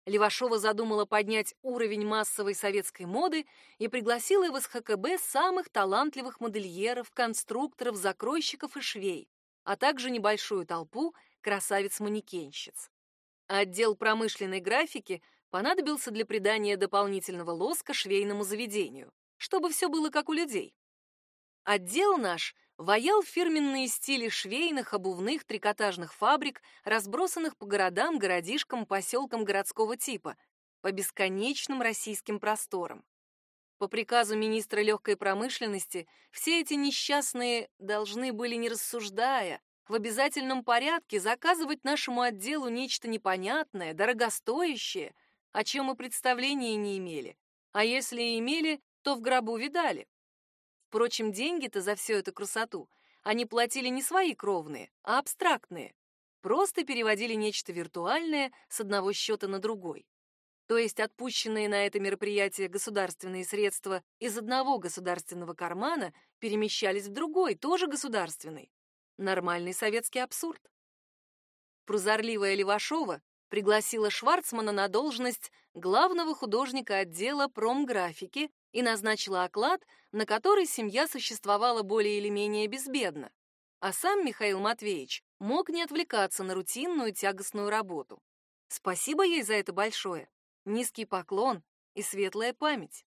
Левашова задумала поднять уровень массовой советской моды и пригласила в СХКБ самых талантливых модельеров, конструкторов, закройщиков и швей, а также небольшую толпу красавиц-манекенщиц. Отдел промышленной графики понадобился для придания дополнительного лоска швейному заведению, чтобы все было как у людей. Отдел наш ваял фирменные стили швейных, обувных, трикотажных фабрик, разбросанных по городам, городишкам, поселкам городского типа, по бесконечным российским просторам. По приказу министра легкой промышленности все эти несчастные должны были, не рассуждая, в обязательном порядке заказывать нашему отделу нечто непонятное, дорогостоящее, о чем мы представления не имели. А если и имели, то в гробу видали. Впрочем, деньги-то за всю эту красоту они платили не свои кровные, а абстрактные. Просто переводили нечто виртуальное с одного счета на другой. То есть отпущенные на это мероприятие государственные средства из одного государственного кармана перемещались в другой, тоже государственный. Нормальный советский абсурд. Прозорливая Левашова пригласила Шварцмана на должность главного художника отдела промграфики и назначила оклад, на который семья существовала более или менее безбедно. А сам Михаил Матвеевич мог не отвлекаться на рутинную тягостную работу. Спасибо ей за это большое. Низкий поклон и светлая память.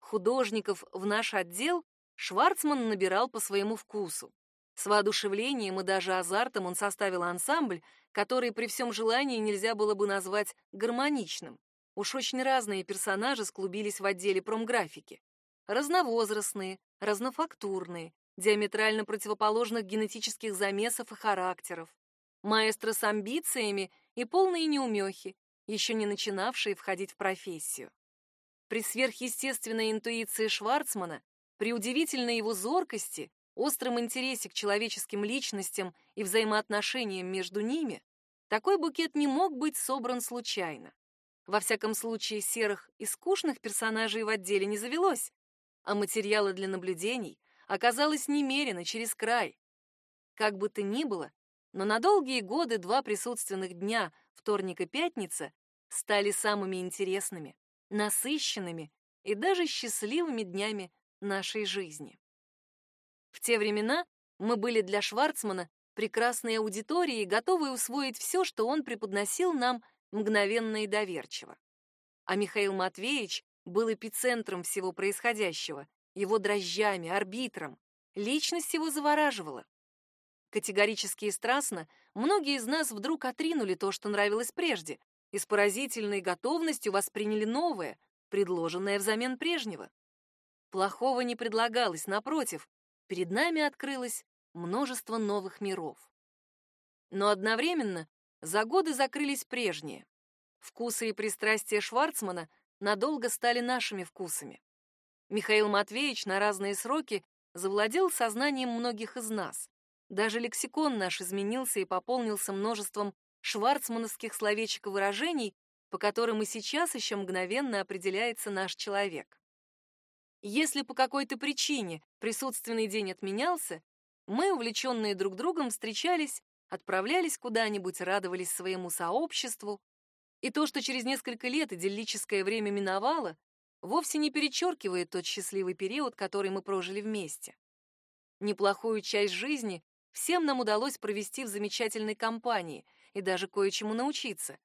Художников в наш отдел Шварцман набирал по своему вкусу. С воодушевлением и даже азартом он составил ансамбль, который при всем желании нельзя было бы назвать гармоничным. Уж очень разные персонажи склубились в отделе промграфики. Разновозрастные, разнофактурные, диаметрально противоположных генетических замесов и характеров. Маэстро с амбициями и полные неумехи, еще не начинавшие входить в профессию. При сверхъестественной интуиции Шварцмана, при удивительной его зоркости, остром интересе к человеческим личностям и взаимоотношениям между ними, такой букет не мог быть собран случайно. Во всяком случае, серых и скучных персонажей в отделе не завелось, а материала для наблюдений оказалось немерено через край. Как бы то ни было, но на долгие годы два присутственных дня, вторник и пятница, стали самыми интересными, насыщенными и даже счастливыми днями нашей жизни. В те времена мы были для Шварцмана прекрасной аудиторией, готовые усвоить все, что он преподносил нам мгновенно и доверчиво. А Михаил Матвеевич был эпицентром всего происходящего, его дрожжами, арбитром. Личность его завораживала. Категорически и страстно многие из нас вдруг отринули то, что нравилось прежде, и с поразительной готовностью восприняли новое, предложенное взамен прежнего. Плохого не предлагалось, напротив, перед нами открылось множество новых миров. Но одновременно за годы закрылись прежние. Вкусы и пристрастия Шварцмана надолго стали нашими вкусами. Михаил Матвеевич на разные сроки завладел сознанием многих из нас. Даже лексикон наш изменился и пополнился множеством шварцмановских словечек и выражений, по которым и сейчас еще мгновенно определяется наш человек. Если по какой-то причине присутственный день отменялся, мы, увлеченные друг другом, встречались, отправлялись куда-нибудь, радовались своему сообществу, и то, что через несколько лет идиллическое время миновало, вовсе не перечеркивает тот счастливый период, который мы прожили вместе. Неплохую часть жизни всем нам удалось провести в замечательной компании и даже кое-чему научиться.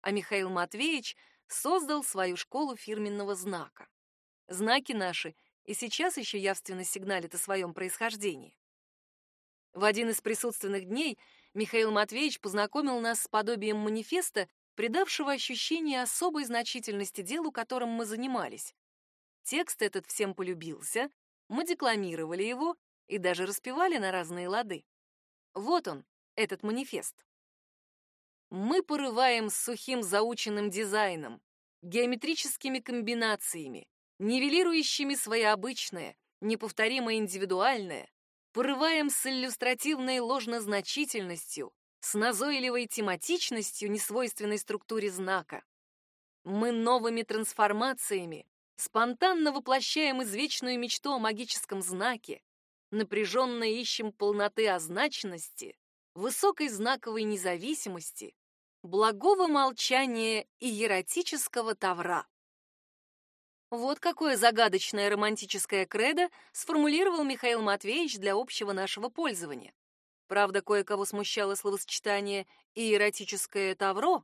А Михаил Матвеевич создал свою школу фирменного знака. Знаки наши и сейчас еще явственно сигналят о своем происхождении. В один из присутственных дней Михаил Матвеевич познакомил нас с подобием манифеста, придавшего ощущение особой значительности делу, которым мы занимались. Текст этот всем полюбился, мы декламировали его и даже распевали на разные лады. Вот он, этот манифест. Мы порываем с сухим заученным дизайном, геометрическими комбинациями, нивелирующими свое обычное, неповторимое индивидуальное, порываем с иллюстративной ложнозначительностью, с назойливой тематичностью, несвойственной структуре знака. Мы новыми трансформациями спонтанно воплощаем извечную мечту о магическом знаке, напряженно ищем полноты означенности, высокой знаковой независимости, благого молчания и еротического тавра. Вот какое загадочное романтическое кредо сформулировал Михаил Матвеевич для общего нашего пользования. Правда, кое-кого смущало словосочетание «иеротическое тавро».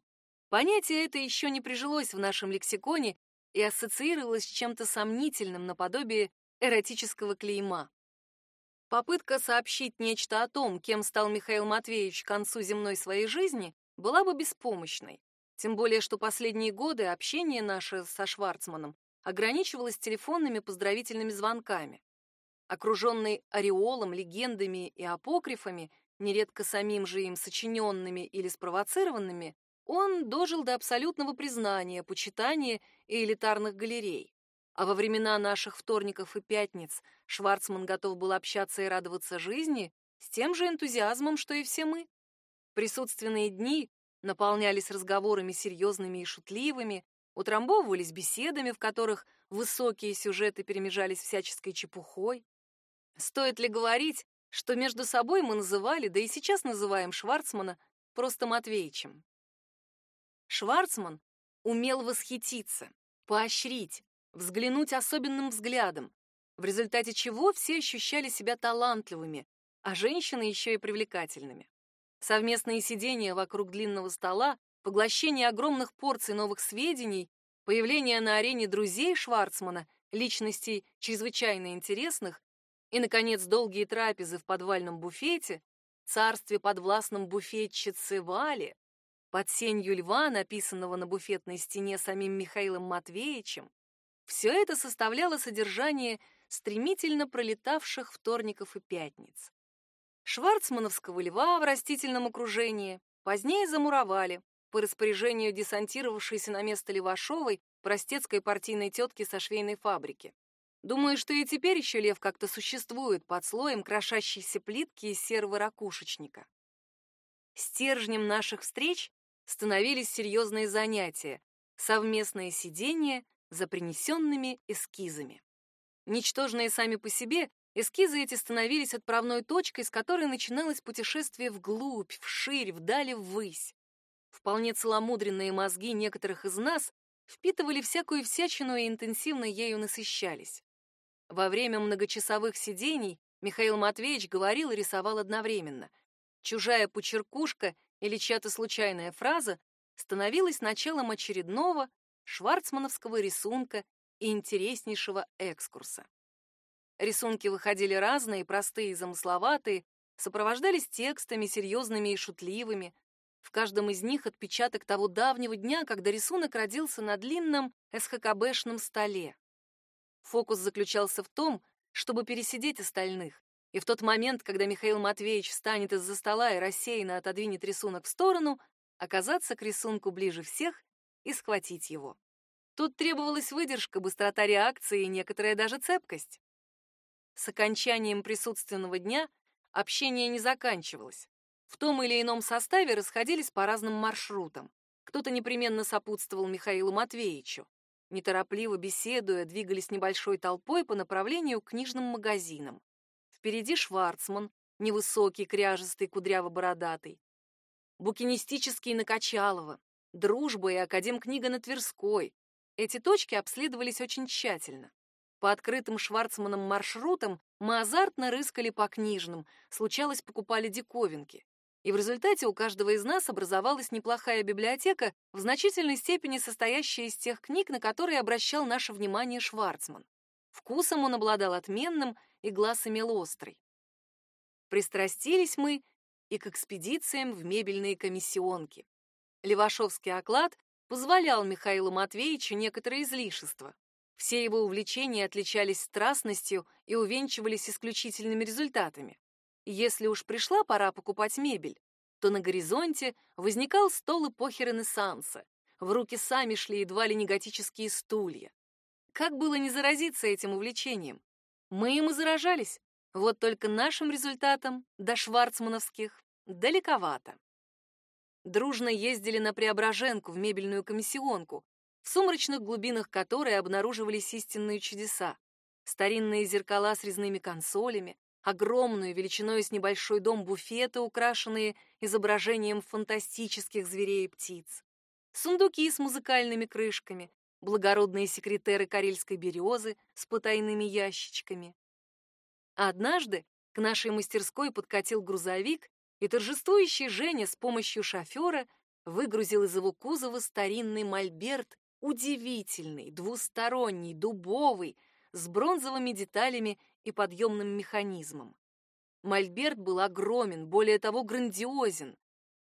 Понятие это еще не прижилось в нашем лексиконе и ассоциировалось с чем-то сомнительным наподобие эротического клейма. Попытка сообщить нечто о том, кем стал Михаил Матвеевич к концу земной своей жизни, была бы беспомощной. Тем более, что последние годы общение наше со Шварцманом ограничивалось телефонными поздравительными звонками окруженный ореолом, легендами и апокрифами, нередко самим же им сочиненными или спровоцированными, он дожил до абсолютного признания, почитания и элитарных галерей. А во времена наших вторников и пятниц Шварцман готов был общаться и радоваться жизни с тем же энтузиазмом, что и все мы. Присутственные дни наполнялись разговорами серьезными и шутливыми, утрамбовывались беседами, в которых высокие сюжеты перемежались всяческой чепухой. Стоит ли говорить, что между собой мы называли, да и сейчас называем Шварцмана просто Матвеичем? Шварцман умел восхититься, поощрить, взглянуть особенным взглядом, в результате чего все ощущали себя талантливыми, а женщины еще и привлекательными. Совместные сидения вокруг длинного стола, поглощение огромных порций новых сведений, появление на арене друзей Шварцмана, личностей чрезвычайно интересных, и, наконец, долгие трапезы в подвальном буфете, царстве подвластном буфетчице Вале, под сенью льва, написанного на буфетной стене самим Михаилом Матвеевичем, все это составляло содержание стремительно пролетавших вторников и пятниц. Шварцмановского льва в растительном окружении позднее замуровали по распоряжению десантировавшейся на место Левашовой простецкой партийной тетки со швейной фабрики. Думаю, что и теперь еще лев как-то существует под слоем крошащейся плитки из серого ракушечника. Стержнем наших встреч становились серьезные занятия, совместное сидение за принесенными эскизами. Ничтожные сами по себе, эскизы эти становились отправной точкой, с которой начиналось путешествие вглубь, вширь, вдали, ввысь. Вполне целомудренные мозги некоторых из нас впитывали всякую всячину и интенсивно ею насыщались. Во время многочасовых сидений Михаил Матвеевич говорил и рисовал одновременно. Чужая почеркушка или чья-то случайная фраза становилась началом очередного шварцмановского рисунка и интереснейшего экскурса. Рисунки выходили разные, простые и замысловатые, сопровождались текстами, серьезными и шутливыми. В каждом из них отпечаток того давнего дня, когда рисунок родился на длинном СХКБшном столе. Фокус заключался в том, чтобы пересидеть остальных, и в тот момент, когда Михаил Матвеевич встанет из-за стола и рассеянно отодвинет рисунок в сторону, оказаться к рисунку ближе всех и схватить его. Тут требовалась выдержка, быстрота реакции и некоторая даже цепкость. С окончанием присутственного дня общение не заканчивалось. В том или ином составе расходились по разным маршрутам. Кто-то непременно сопутствовал Михаилу Матвеевичу. Неторопливо беседуя, двигались небольшой толпой по направлению к книжным магазинам. Впереди Шварцман, невысокий, кряжестый, кудряво-бородатый. Букинистический на Качалова, Дружба и Академкнига на Тверской. Эти точки обследовались очень тщательно. По открытым Шварцманом маршрутам мы азартно рыскали по книжным, случалось, покупали диковинки. И в результате у каждого из нас образовалась неплохая библиотека, в значительной степени состоящая из тех книг, на которые обращал наше внимание Шварцман. Вкусом он обладал отменным и глаз имел острый. Пристрастились мы и к экспедициям в мебельные комиссионки. Левашовский оклад позволял Михаилу Матвеевичу некоторые излишества. Все его увлечения отличались страстностью и увенчивались исключительными результатами. Если уж пришла пора покупать мебель, то на горизонте возникал стол эпохи Ренессанса. В руки сами шли едва ли не готические стулья. Как было не заразиться этим увлечением? Мы им и заражались. Вот только нашим результатам, до шварцмановских, далековато. Дружно ездили на Преображенку в мебельную комиссионку, в сумрачных глубинах которой обнаруживались истинные чудеса. Старинные зеркала с резными консолями, огромную величиной с небольшой дом буфеты, украшенные изображением фантастических зверей и птиц, сундуки с музыкальными крышками, благородные секретеры карельской березы с потайными ящичками. однажды к нашей мастерской подкатил грузовик, и торжествующий Женя с помощью шофера выгрузил из его кузова старинный мольберт удивительный, двусторонний, дубовый, с бронзовыми деталями и подъемным механизмом. Мольберт был огромен, более того, грандиозен.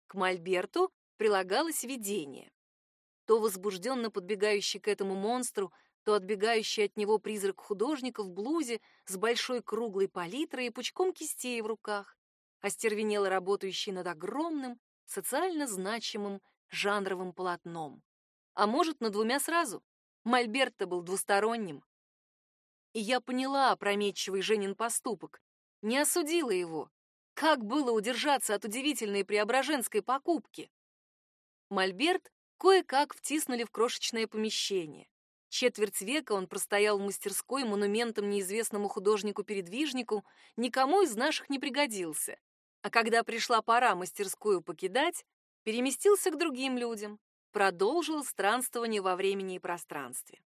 К мольберту прилагалось видение. То возбужденно подбегающий к этому монстру, то отбегающий от него призрак художника в блузе с большой круглой палитрой и пучком кистей в руках, остервенело работающий над огромным, социально значимым жанровым полотном а может, на двумя сразу. Мольберт-то был двусторонним. И я поняла опрометчивый Женин поступок, не осудила его. Как было удержаться от удивительной преображенской покупки? Мольберт кое-как втиснули в крошечное помещение. Четверть века он простоял в мастерской монументом неизвестному художнику-передвижнику, никому из наших не пригодился. А когда пришла пора мастерскую покидать, переместился к другим людям, продолжил странствование во времени и пространстве.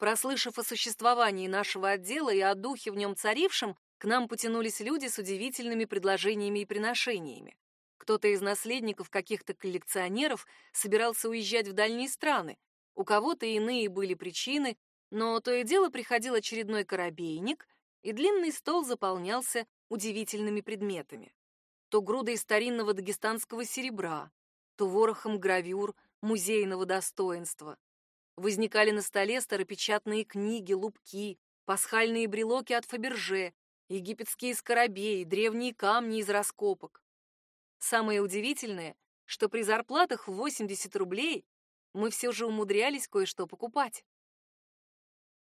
Прослышав о существовании нашего отдела и о духе в нем царившем, к нам потянулись люди с удивительными предложениями и приношениями. Кто-то из наследников каких-то коллекционеров собирался уезжать в дальние страны, у кого-то иные были причины, но то и дело приходил очередной коробейник, и длинный стол заполнялся удивительными предметами. То грудой старинного дагестанского серебра, то ворохом гравюр, музейного достоинства. Возникали на столе старопечатные книги, лупки, пасхальные брелоки от Фаберже, египетские скоробеи, древние камни из раскопок. Самое удивительное, что при зарплатах в 80 рублей мы все же умудрялись кое-что покупать.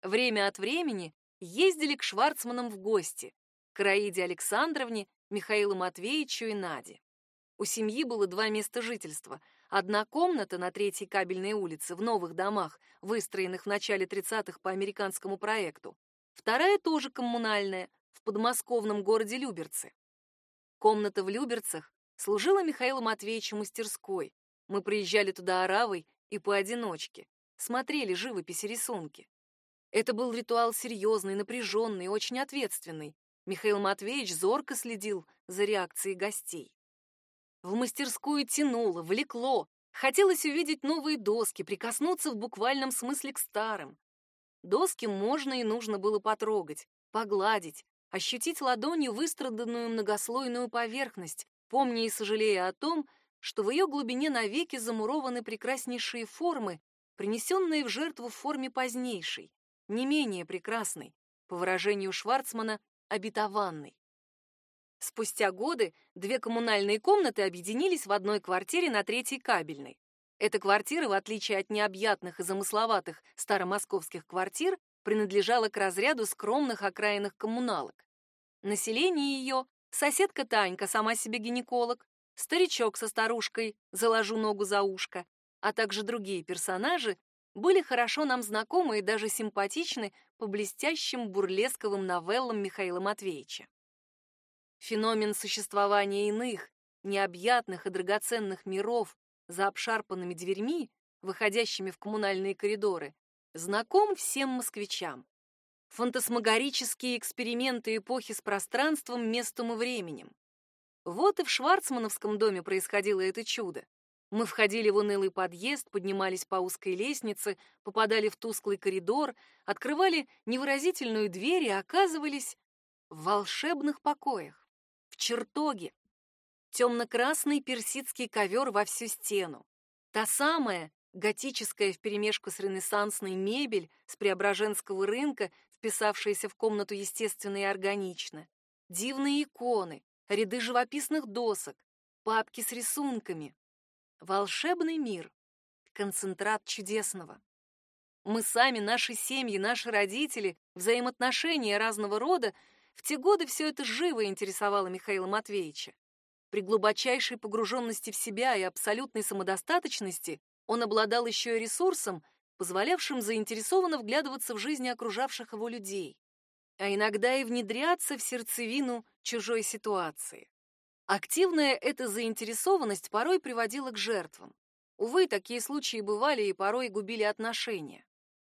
Время от времени ездили к Шварцманам в гости, к Раиде Александровне, Михаилу Матвеевичу и Наде. У семьи было два места жительства — Одна комната на третьей кабельной улице в новых домах, выстроенных в начале 30-х по американскому проекту. Вторая тоже коммунальная, в подмосковном городе Люберцы. Комната в Люберцах служила Михаилу Матвеевичу мастерской, Мы приезжали туда оравой и поодиночке, смотрели живопись и рисунки. Это был ритуал серьезный, напряженный, очень ответственный. Михаил Матвеевич зорко следил за реакцией гостей. В мастерскую тянуло, влекло, хотелось увидеть новые доски, прикоснуться в буквальном смысле к старым. Доски можно и нужно было потрогать, погладить, ощутить ладонью выстраданную многослойную поверхность, помня и сожалея о том, что в ее глубине навеки замурованы прекраснейшие формы, принесенные в жертву в форме позднейшей, не менее прекрасной, по выражению Шварцмана, обетованной. Спустя годы две коммунальные комнаты объединились в одной квартире на третьей кабельной. Эта квартира, в отличие от необъятных и замысловатых старомосковских квартир, принадлежала к разряду скромных окраинных коммуналок. Население ее — соседка Танька, сама себе гинеколог, старичок со старушкой, заложу ногу за ушко, а также другие персонажи, были хорошо нам знакомы и даже симпатичны по блестящим бурлесковым новеллам Михаила Матвеевича. Феномен существования иных, необъятных и драгоценных миров за обшарпанными дверьми, выходящими в коммунальные коридоры, знаком всем москвичам. Фантасмагорические эксперименты эпохи с пространством, местом и временем. Вот и в Шварцмановском доме происходило это чудо. Мы входили в унылый подъезд, поднимались по узкой лестнице, попадали в тусклый коридор, открывали невыразительную дверь и оказывались в волшебных покоях, в чертоге. Темно-красный персидский ковер во всю стену. Та самая готическая вперемешку с ренессансной мебель с Преображенского рынка, вписавшаяся в комнату естественно и органично. Дивные иконы, ряды живописных досок, папки с рисунками, Волшебный мир. Концентрат чудесного. Мы сами, наши семьи, наши родители, взаимоотношения разного рода, в те годы все это живо интересовало Михаила Матвеевича. При глубочайшей погруженности в себя и абсолютной самодостаточности он обладал еще и ресурсом, позволявшим заинтересованно вглядываться в жизни окружавших его людей, а иногда и внедряться в сердцевину чужой ситуации. Активная эта заинтересованность порой приводила к жертвам. Увы, такие случаи бывали и порой губили отношения.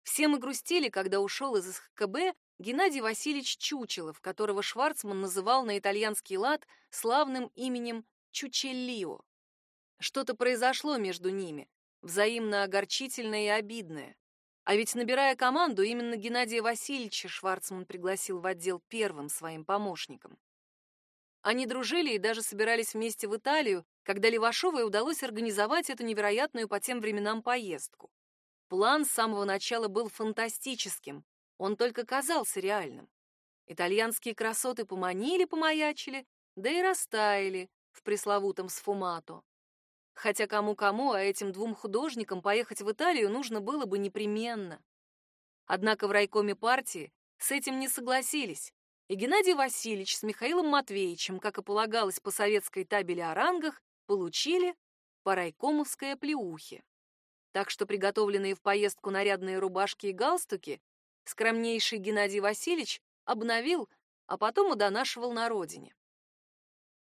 Все мы грустили, когда ушел из СХКБ Геннадий Васильевич Чучелов, которого Шварцман называл на итальянский лад славным именем Чучеллио. Что-то произошло между ними, взаимно огорчительное и обидное. А ведь, набирая команду, именно Геннадия Васильевича Шварцман пригласил в отдел первым своим помощником. Они дружили и даже собирались вместе в Италию, когда Левашовой удалось организовать эту невероятную по тем временам поездку. План с самого начала был фантастическим, он только казался реальным. Итальянские красоты поманили-помаячили, да и растаяли в пресловутом сфумато. Хотя кому-кому, а этим двум художникам поехать в Италию нужно было бы непременно. Однако в райкоме партии с этим не согласились, и Геннадий Васильевич с Михаилом Матвеевичем, как и полагалось по советской табели о рангах, получили по райкомовской плеухе. Так что приготовленные в поездку нарядные рубашки и галстуки скромнейший Геннадий Васильевич обновил, а потом удонашивал на родине.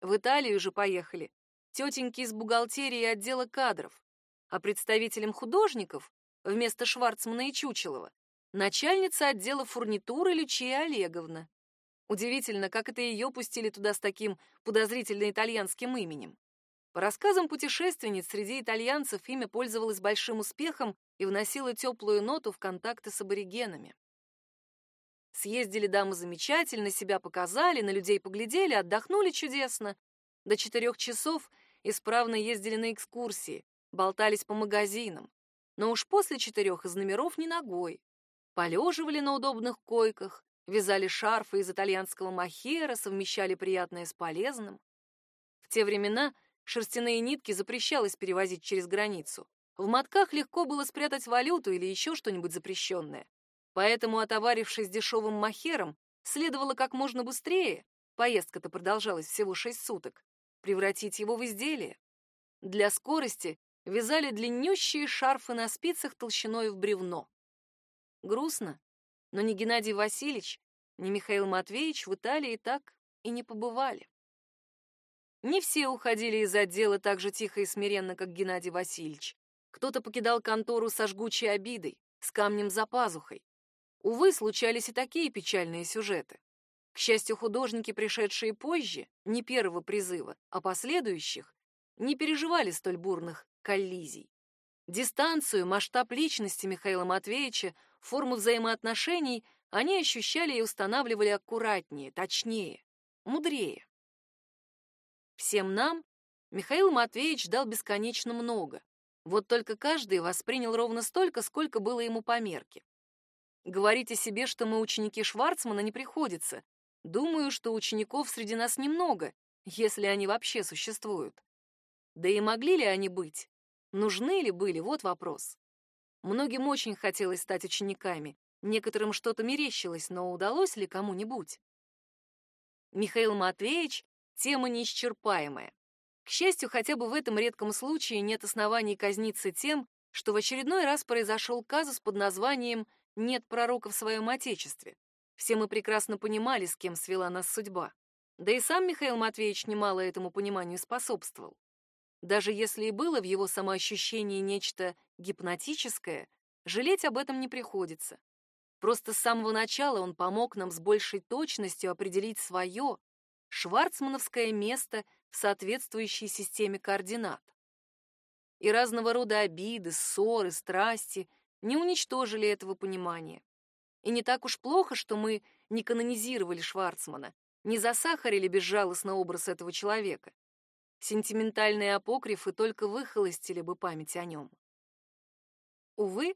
В Италию же поехали тетеньки из бухгалтерии и отдела кадров, а представителем художников вместо Шварцмана и Чучелова начальница отдела фурнитуры Лючия Олеговна. Удивительно, как это ее пустили туда с таким подозрительно итальянским именем. По рассказам путешественниц, среди итальянцев имя пользовалось большим успехом и вносило теплую ноту в контакты с аборигенами. Съездили дамы замечательно, себя показали, на людей поглядели, отдохнули чудесно. До четырех часов исправно ездили на экскурсии, болтались по магазинам. Но уж после четырех из номеров ни ногой. Полеживали на удобных койках, вязали шарфы из итальянского махера, совмещали приятное с полезным. В те времена шерстяные нитки запрещалось перевозить через границу. В мотках легко было спрятать валюту или еще что-нибудь запрещенное. Поэтому, отоварившись дешевым махером, следовало как можно быстрее, поездка-то продолжалась всего шесть суток, превратить его в изделие. Для скорости вязали длиннющие шарфы на спицах толщиной в бревно. Грустно, но ни Геннадий Васильевич, ни Михаил Матвеевич в Италии так и не побывали. Не все уходили из отдела так же тихо и смиренно, как Геннадий Васильевич. Кто-то покидал контору со жгучей обидой, с камнем за пазухой. Увы, случались и такие печальные сюжеты. К счастью, художники, пришедшие позже, не первого призыва, а последующих, не переживали столь бурных коллизий. Дистанцию, масштаб личности Михаила Матвеевича, форму взаимоотношений они ощущали и устанавливали аккуратнее, точнее, мудрее. Всем нам Михаил Матвеевич дал бесконечно много. Вот только каждый воспринял ровно столько, сколько было ему по мерке. Говорить о себе, что мы ученики Шварцмана, не приходится, Думаю, что учеников среди нас немного, если они вообще существуют. Да и могли ли они быть? Нужны ли были? Вот вопрос. Многим очень хотелось стать учениками, некоторым что-то мерещилось, но удалось ли кому-нибудь? Михаил Матвеевич — тема неисчерпаемая. К счастью, хотя бы в этом редком случае нет оснований казниться тем, что в очередной раз произошел казус под названием «Нет пророка в своем Отечестве». Все мы прекрасно понимали, с кем свела нас судьба. Да и сам Михаил Матвеевич немало этому пониманию способствовал. Даже если и было в его самоощущении нечто гипнотическое, жалеть об этом не приходится. Просто с самого начала он помог нам с большей точностью определить свое, шварцмановское место в соответствующей системе координат. И разного рода обиды, ссоры, страсти не уничтожили этого понимания. И не так уж плохо, что мы не канонизировали Шварцмана, не засахарили безжалостно образ этого человека. Сентиментальные апокрифы только выхолостили бы память о нем. Увы,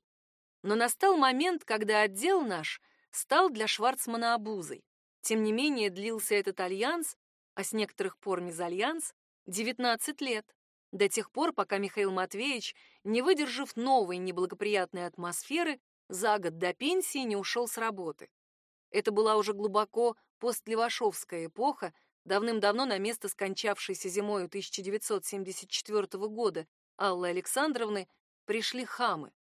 но настал момент, когда отдел наш стал для Шварцмана обузой. Тем не менее, длился этот альянс, а с некоторых пор мезальянс, 19 лет, до тех пор, пока Михаил Матвеевич, не выдержав новой неблагоприятной атмосферы, за год до пенсии не ушел с работы. Это была уже глубоко постлевашовская эпоха, давным-давно на место скончавшейся зимою 1974 года Аллы Александровны пришли хамы,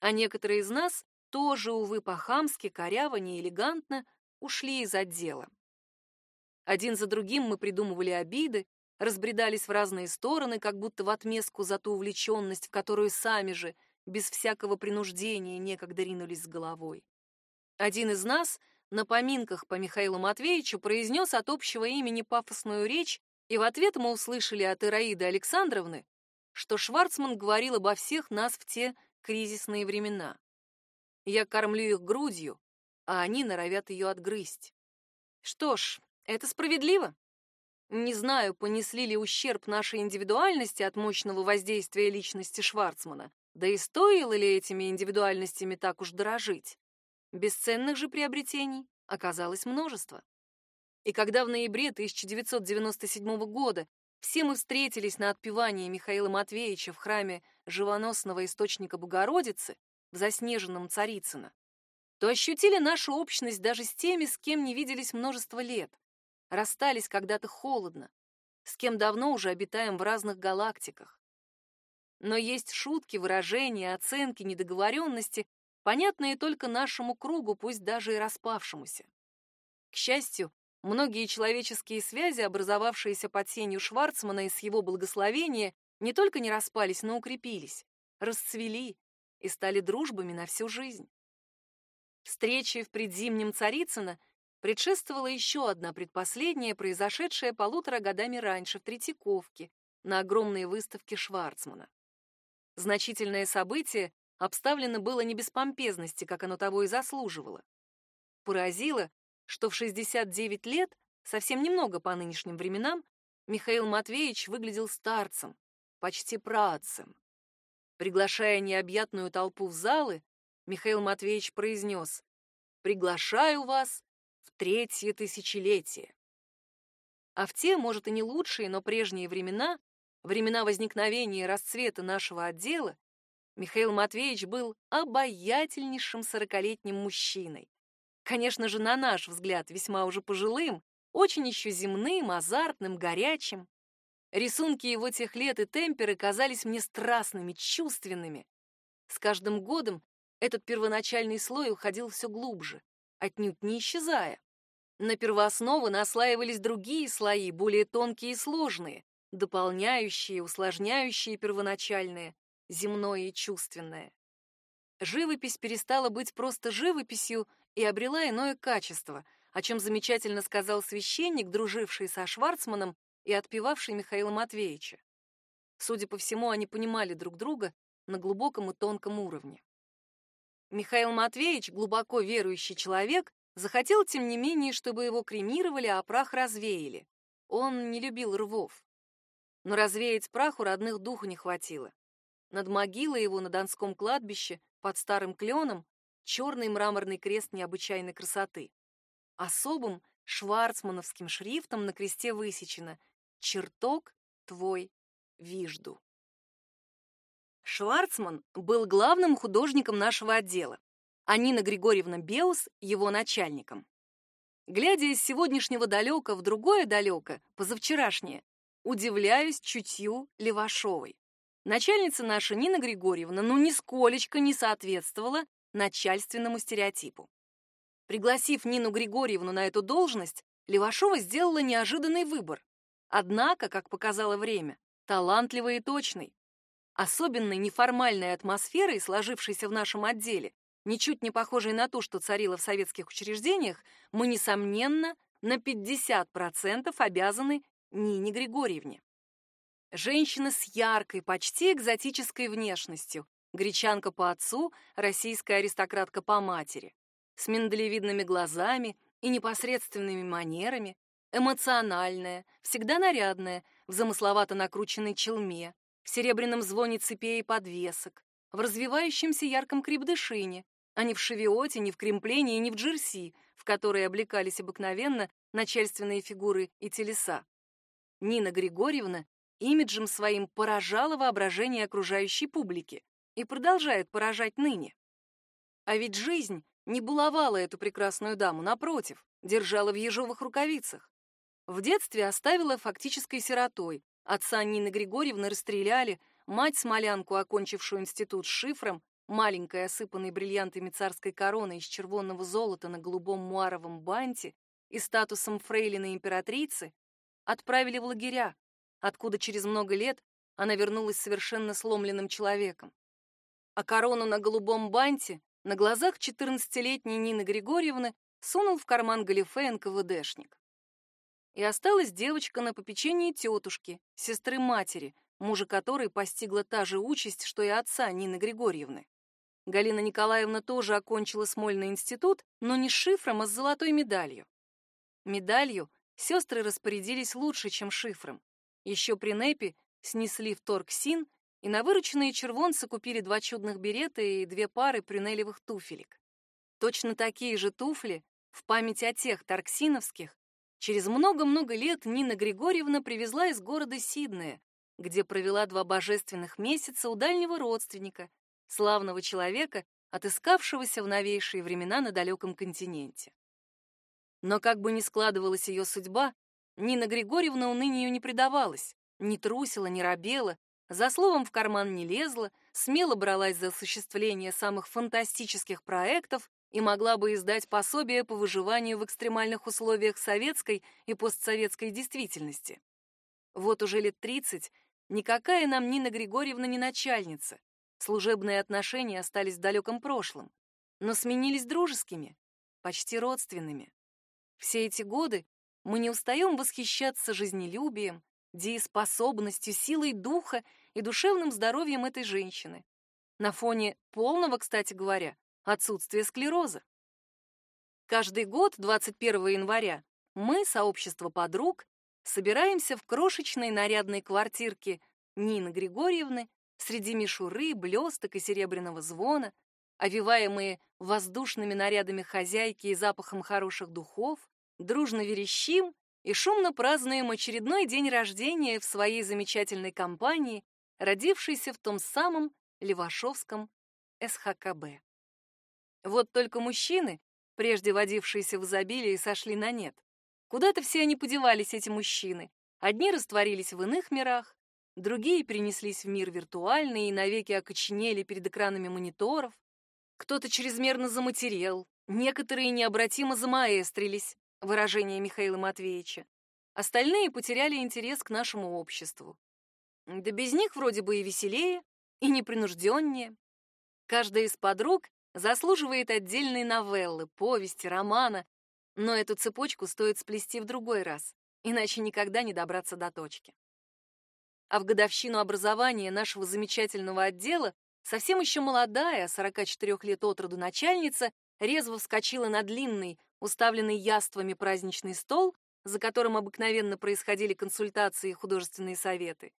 а некоторые из нас тоже, увы, по-хамски, коряво, неэлегантно ушли из отдела. Один за другим мы придумывали обиды, разбредались в разные стороны, как будто в отместку за ту увлеченность, в которую сами же – без всякого принуждения некогда ринулись с головой. Один из нас на поминках по Михаилу Матвеевичу произнес от общего имени пафосную речь, и в ответ мы услышали от Ираиды Александровны, что Шварцман говорил обо всех нас в те кризисные времена. Я кормлю их грудью, а они норовят ее отгрызть. Что ж, это справедливо. Не знаю, понесли ли ущерб нашей индивидуальности от мощного воздействия личности Шварцмана, да и стоило ли этими индивидуальностями так уж дорожить? Бесценных же приобретений оказалось множество. И когда в ноябре 1997 года все мы встретились на отпевании Михаила Матвеевича в храме живоносного источника Богородицы в заснеженном Царицыно, то ощутили нашу общность даже с теми, с кем не виделись множество лет, расстались когда-то холодно, с кем давно уже обитаем в разных галактиках. Но есть шутки, выражения, оценки, недоговоренности, понятные только нашему кругу, пусть даже и распавшемуся. К счастью, многие человеческие связи, образовавшиеся под сенью Шварцмана и с его благословения, не только не распались, но укрепились, расцвели и стали дружбами на всю жизнь. Встрече в предзимнем Царицыно предшествовала еще одна предпоследняя, произошедшая полутора годами раньше в Третьяковке на огромной выставке Шварцмана. Значительное событие обставлено было не без помпезности, как оно того и заслуживало. Поразило, что в 69 лет, совсем немного по нынешним временам, Михаил Матвеевич выглядел старцем, почти праотцем. Приглашая необъятную толпу в залы, Михаил Матвеевич произнес «Приглашаю вас третье тысячелетие». А в те, может, и не лучшие, но прежние времена времена возникновения и расцвета нашего отдела, Михаил Матвеевич был обаятельнейшим сорокалетним мужчиной. Конечно же, на наш взгляд, весьма уже пожилым, очень еще земным, азартным, горячим. Рисунки его тех лет и темперы казались мне страстными, чувственными. С каждым годом этот первоначальный слой уходил все глубже, отнюдь не исчезая. На первоосновы наслаивались другие слои, более тонкие и сложные, дополняющие, усложняющие первоначальное, земное и чувственное. Живопись перестала быть просто живописью и обрела иное качество, о чем замечательно сказал священник, друживший со Шварцманом и отпевавший Михаила Матвеевича. Судя по всему, они понимали друг друга на глубоком и тонком уровне. Михаил Матвеевич, глубоко верующий человек, захотел, тем не менее, чтобы его кремировали, а прах развеяли. Он не любил рвов. Но развеять прах у родных духу не хватило. Над могилой его на Донском кладбище под старым кленом черный мраморный крест необычайной красоты. Особым шварцмановским шрифтом на кресте высечено «Чертог твой вижду». Шварцман был главным художником нашего отдела, а Нина Григорьевна Беус — его начальником. Глядя из сегодняшнего далека в другое далеко, позавчерашнее, удивляюсь чутью Левашовой. Начальница наша Нина Григорьевна ну нисколечко не соответствовала начальственному стереотипу. Пригласив Нину Григорьевну на эту должность, Левашова сделала неожиданный выбор. Однако, как показало время, талантливый и точный. Особенной неформальной атмосферой, сложившейся в нашем отделе, ничуть не похожей на ту, что царила в советских учреждениях, мы, несомненно, на 50% обязаны Нине Григорьевне. Женщина с яркой, почти экзотической внешностью, гречанка по отцу, российская аристократка по матери, с миндалевидными глазами и непосредственными манерами, эмоциональная, всегда нарядная, в замысловато накрученной челме, в серебряном звоне цепей и подвесок, в развивающемся ярком крепдышине, а не в шевиоте, не в кремплении не в джерси, в которые облекались обыкновенно начальственные фигуры и телеса. Нина Григорьевна имиджем своим поражала воображение окружающей публики и продолжает поражать ныне. А ведь жизнь не баловала эту прекрасную даму, напротив, держала в ежовых рукавицах. В детстве оставила фактической сиротой. Отца Нины Григорьевны расстреляли, мать смолянку, окончившую институт с шифром, маленькой осыпанной бриллиантами царской короны из червонного золота на голубом муаровом банте и статусом фрейлины императрицы, отправили в лагеря, откуда через много лет она вернулась совершенно сломленным человеком. А корону на голубом банте на глазах 14-летней Нины Григорьевны сунул в карман галифе НКВДшник. И осталась девочка на попечении тетушки, сестры матери, мужа которой постигла та же участь, что и отца Нины Григорьевны. Галина Николаевна тоже окончила Смольный институт, но не с шифром, а с золотой медалью. Медалью сестры распорядились лучше, чем шифром. Еще при НЭПе снесли в торг СИН и на вырученные червонцы купили два чудных берета и две пары прюнелевых туфелек. Точно такие же туфли в память о тех торксиновских через много-много лет Нина Григорьевна привезла из города Сиднея, где провела два божественных месяца у дальнего родственника, славного человека, отыскавшегося в новейшие времена на далеком континенте. Но как бы ни складывалась ее судьба, Нина Григорьевна унынию не предавалась, не трусила, не робела, за словом в карман не лезла, смело бралась за осуществление самых фантастических проектов и могла бы издать пособие по выживанию в экстремальных условиях советской и постсоветской действительности. Вот уже лет 30 никакая нам Нина Григорьевна не начальница. Служебные отношения остались в далеком прошлом, но сменились дружескими, почти родственными. Все эти годы мы не устаем восхищаться жизнелюбием, дееспособностью, силой духа и душевным здоровьем этой женщины. На фоне полного, кстати говоря, отсутствия склероза. Каждый год, 21 января, мы, сообщество подруг, собираемся в крошечной нарядной квартирке Нины Григорьевны среди мишуры, блесток и серебряного звона, овиваемые воздушными нарядами хозяйки и запахом хороших духов, дружно верещим и шумно празднуем очередной день рождения в своей замечательной компании, родившейся в том самом Левашовском СХКБ. Вот только мужчины, прежде водившиеся в изобилии, сошли на нет. Куда-то все они подевались, эти мужчины. Одни растворились в иных мирах, другие перенеслись в мир виртуальный и навеки окоченели перед экранами мониторов. Кто-то чрезмерно заматерел, некоторые необратимо замаэстрились, выражение Михаила Матвеевича. остальные потеряли интерес к нашему обществу. Да без них вроде бы и веселее, и непринужденнее. Каждая из подруг заслуживает отдельной новеллы, повести, романа, но эту цепочку стоит сплести в другой раз, иначе никогда не добраться до точки. А в годовщину образования нашего замечательного отдела совсем еще молодая, 44 лет от роду начальница, резво вскочила на длинный, уставленный яствами праздничный стол, за которым обыкновенно происходили консультации и художественные советы,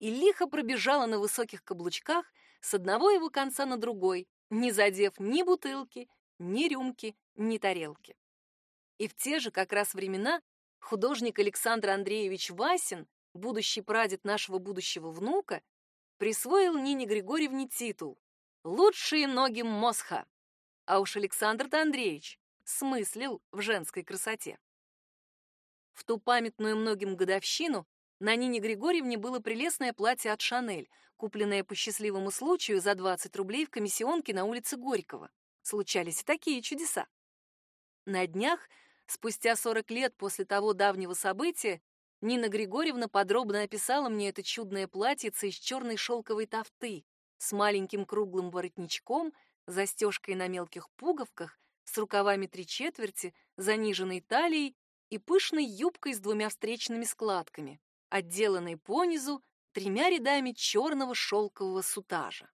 и лихо пробежала на высоких каблучках с одного его конца на другой, не задев ни бутылки, ни рюмки, ни тарелки. И в те же как раз времена художник Александр Андреевич Васин, будущий прадед нашего будущего внука, присвоил Нине Григорьевне титул «Лучшие ноги Мосха». А уж Александр Андреевич смыслил в женской красоте. В ту памятную многим годовщину на Нине Григорьевне было прелестное платье от Шанель, купленное по счастливому случаю за 20 рублей в комиссионке на улице Горького. Случались и такие чудеса. На днях, спустя 40 лет после того давнего события, Нина Григорьевна подробно описала мне это чудное платьице из черной шелковой тафты с маленьким круглым воротничком, застежкой на мелких пуговках, с рукавами три четверти, заниженной талией и пышной юбкой с двумя встречными складками отделанный понизу тремя рядами черного шелкового сутажа.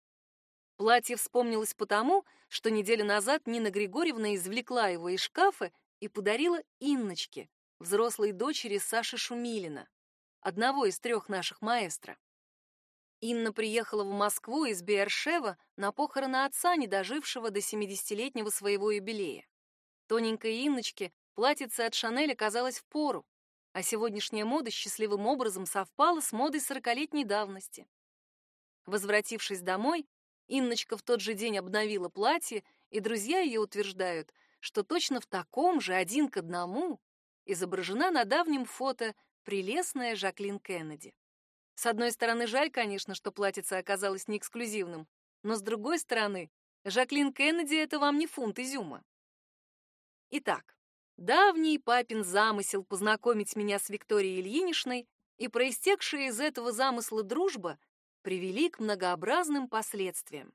Платье вспомнилось потому, что неделю назад Нина Григорьевна извлекла его из шкафа и подарила Инночке, взрослой дочери Саши Шумилина, одного из трех наших маэстро. Инна приехала в Москву из Биершева на похороны отца, не дожившего до 70-летнего своего юбилея. Тоненькой Инночке платьице от Шанель оказалось в пору, а сегодняшняя мода счастливым образом совпала с модой сорокалетней давности. Возвратившись домой, Инночка в тот же день обновила платье, и друзья ее утверждают, что точно в таком же один к одному изображена на давнем фото прелестная Жаклин Кеннеди. С одной стороны, жаль, конечно, что платьице оказалось не эксклюзивным, но с другой стороны, Жаклин Кеннеди — это вам не фунт изюма. Итак, Давний папин замысел познакомить меня с Викторией Ильиничной и проистекшая из этого замысла дружба привели к многообразным последствиям.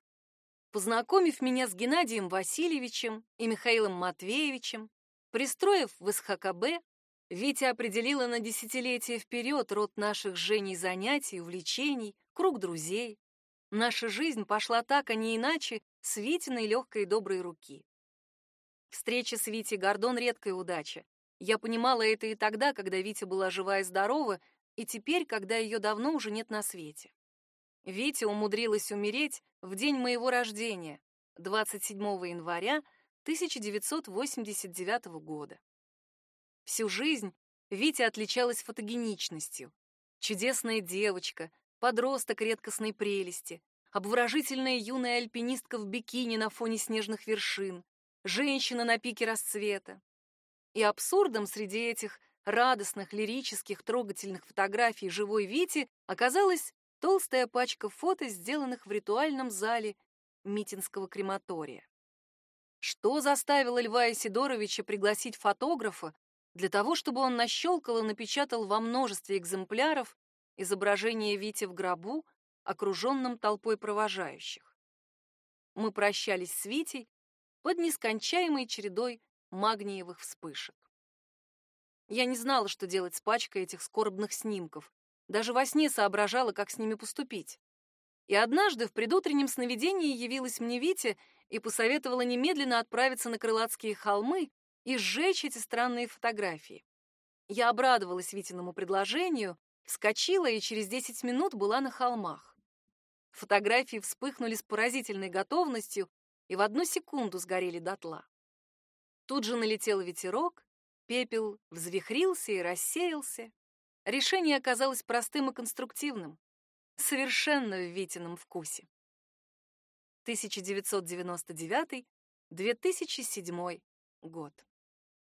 Познакомив меня с Геннадием Васильевичем и Михаилом Матвеевичем, пристроив в СХКБ, Витя определила на десятилетия вперед род наших Женей занятий, увлечений, круг друзей. Наша жизнь пошла так, а не иначе, с Витиной легкой и доброй руки. Встреча с Витей Гордон — редкая удача. Я понимала это и тогда, когда Витя была жива и здорова, и теперь, когда ее давно уже нет на свете. Витя умудрилась умереть в день моего рождения, 27 января 1989 года. Всю жизнь Витя отличалась фотогеничностью. Чудесная девочка, подросток редкостной прелести, обворожительная юная альпинистка в бикини на фоне снежных вершин, женщина на пике расцвета. И абсурдом среди этих радостных, лирических, трогательных фотографий живой Вити оказалась толстая пачка фото, сделанных в ритуальном зале Митинского крематория. Что заставило Льва Исидоровича пригласить фотографа для того, чтобы он нащелкал и напечатал во множестве экземпляров изображение Вити в гробу, окруженном толпой провожающих? Мы прощались с Витей, под нескончаемой чередой магниевых вспышек. Я не знала, что делать с пачкой этих скорбных снимков. Даже во сне соображала, как с ними поступить. И однажды в предутреннем сновидении явилась мне Витя и посоветовала немедленно отправиться на Крылатские холмы и сжечь эти странные фотографии. Я обрадовалась Витиному предложению, вскочила и через 10 минут была на холмах. Фотографии вспыхнули с поразительной готовностью, и в одну секунду сгорели дотла. Тут же налетел ветерок, пепел взвихрился и рассеялся. Решение оказалось простым и конструктивным, совершенно в Витином вкусе. 1999-2007 год.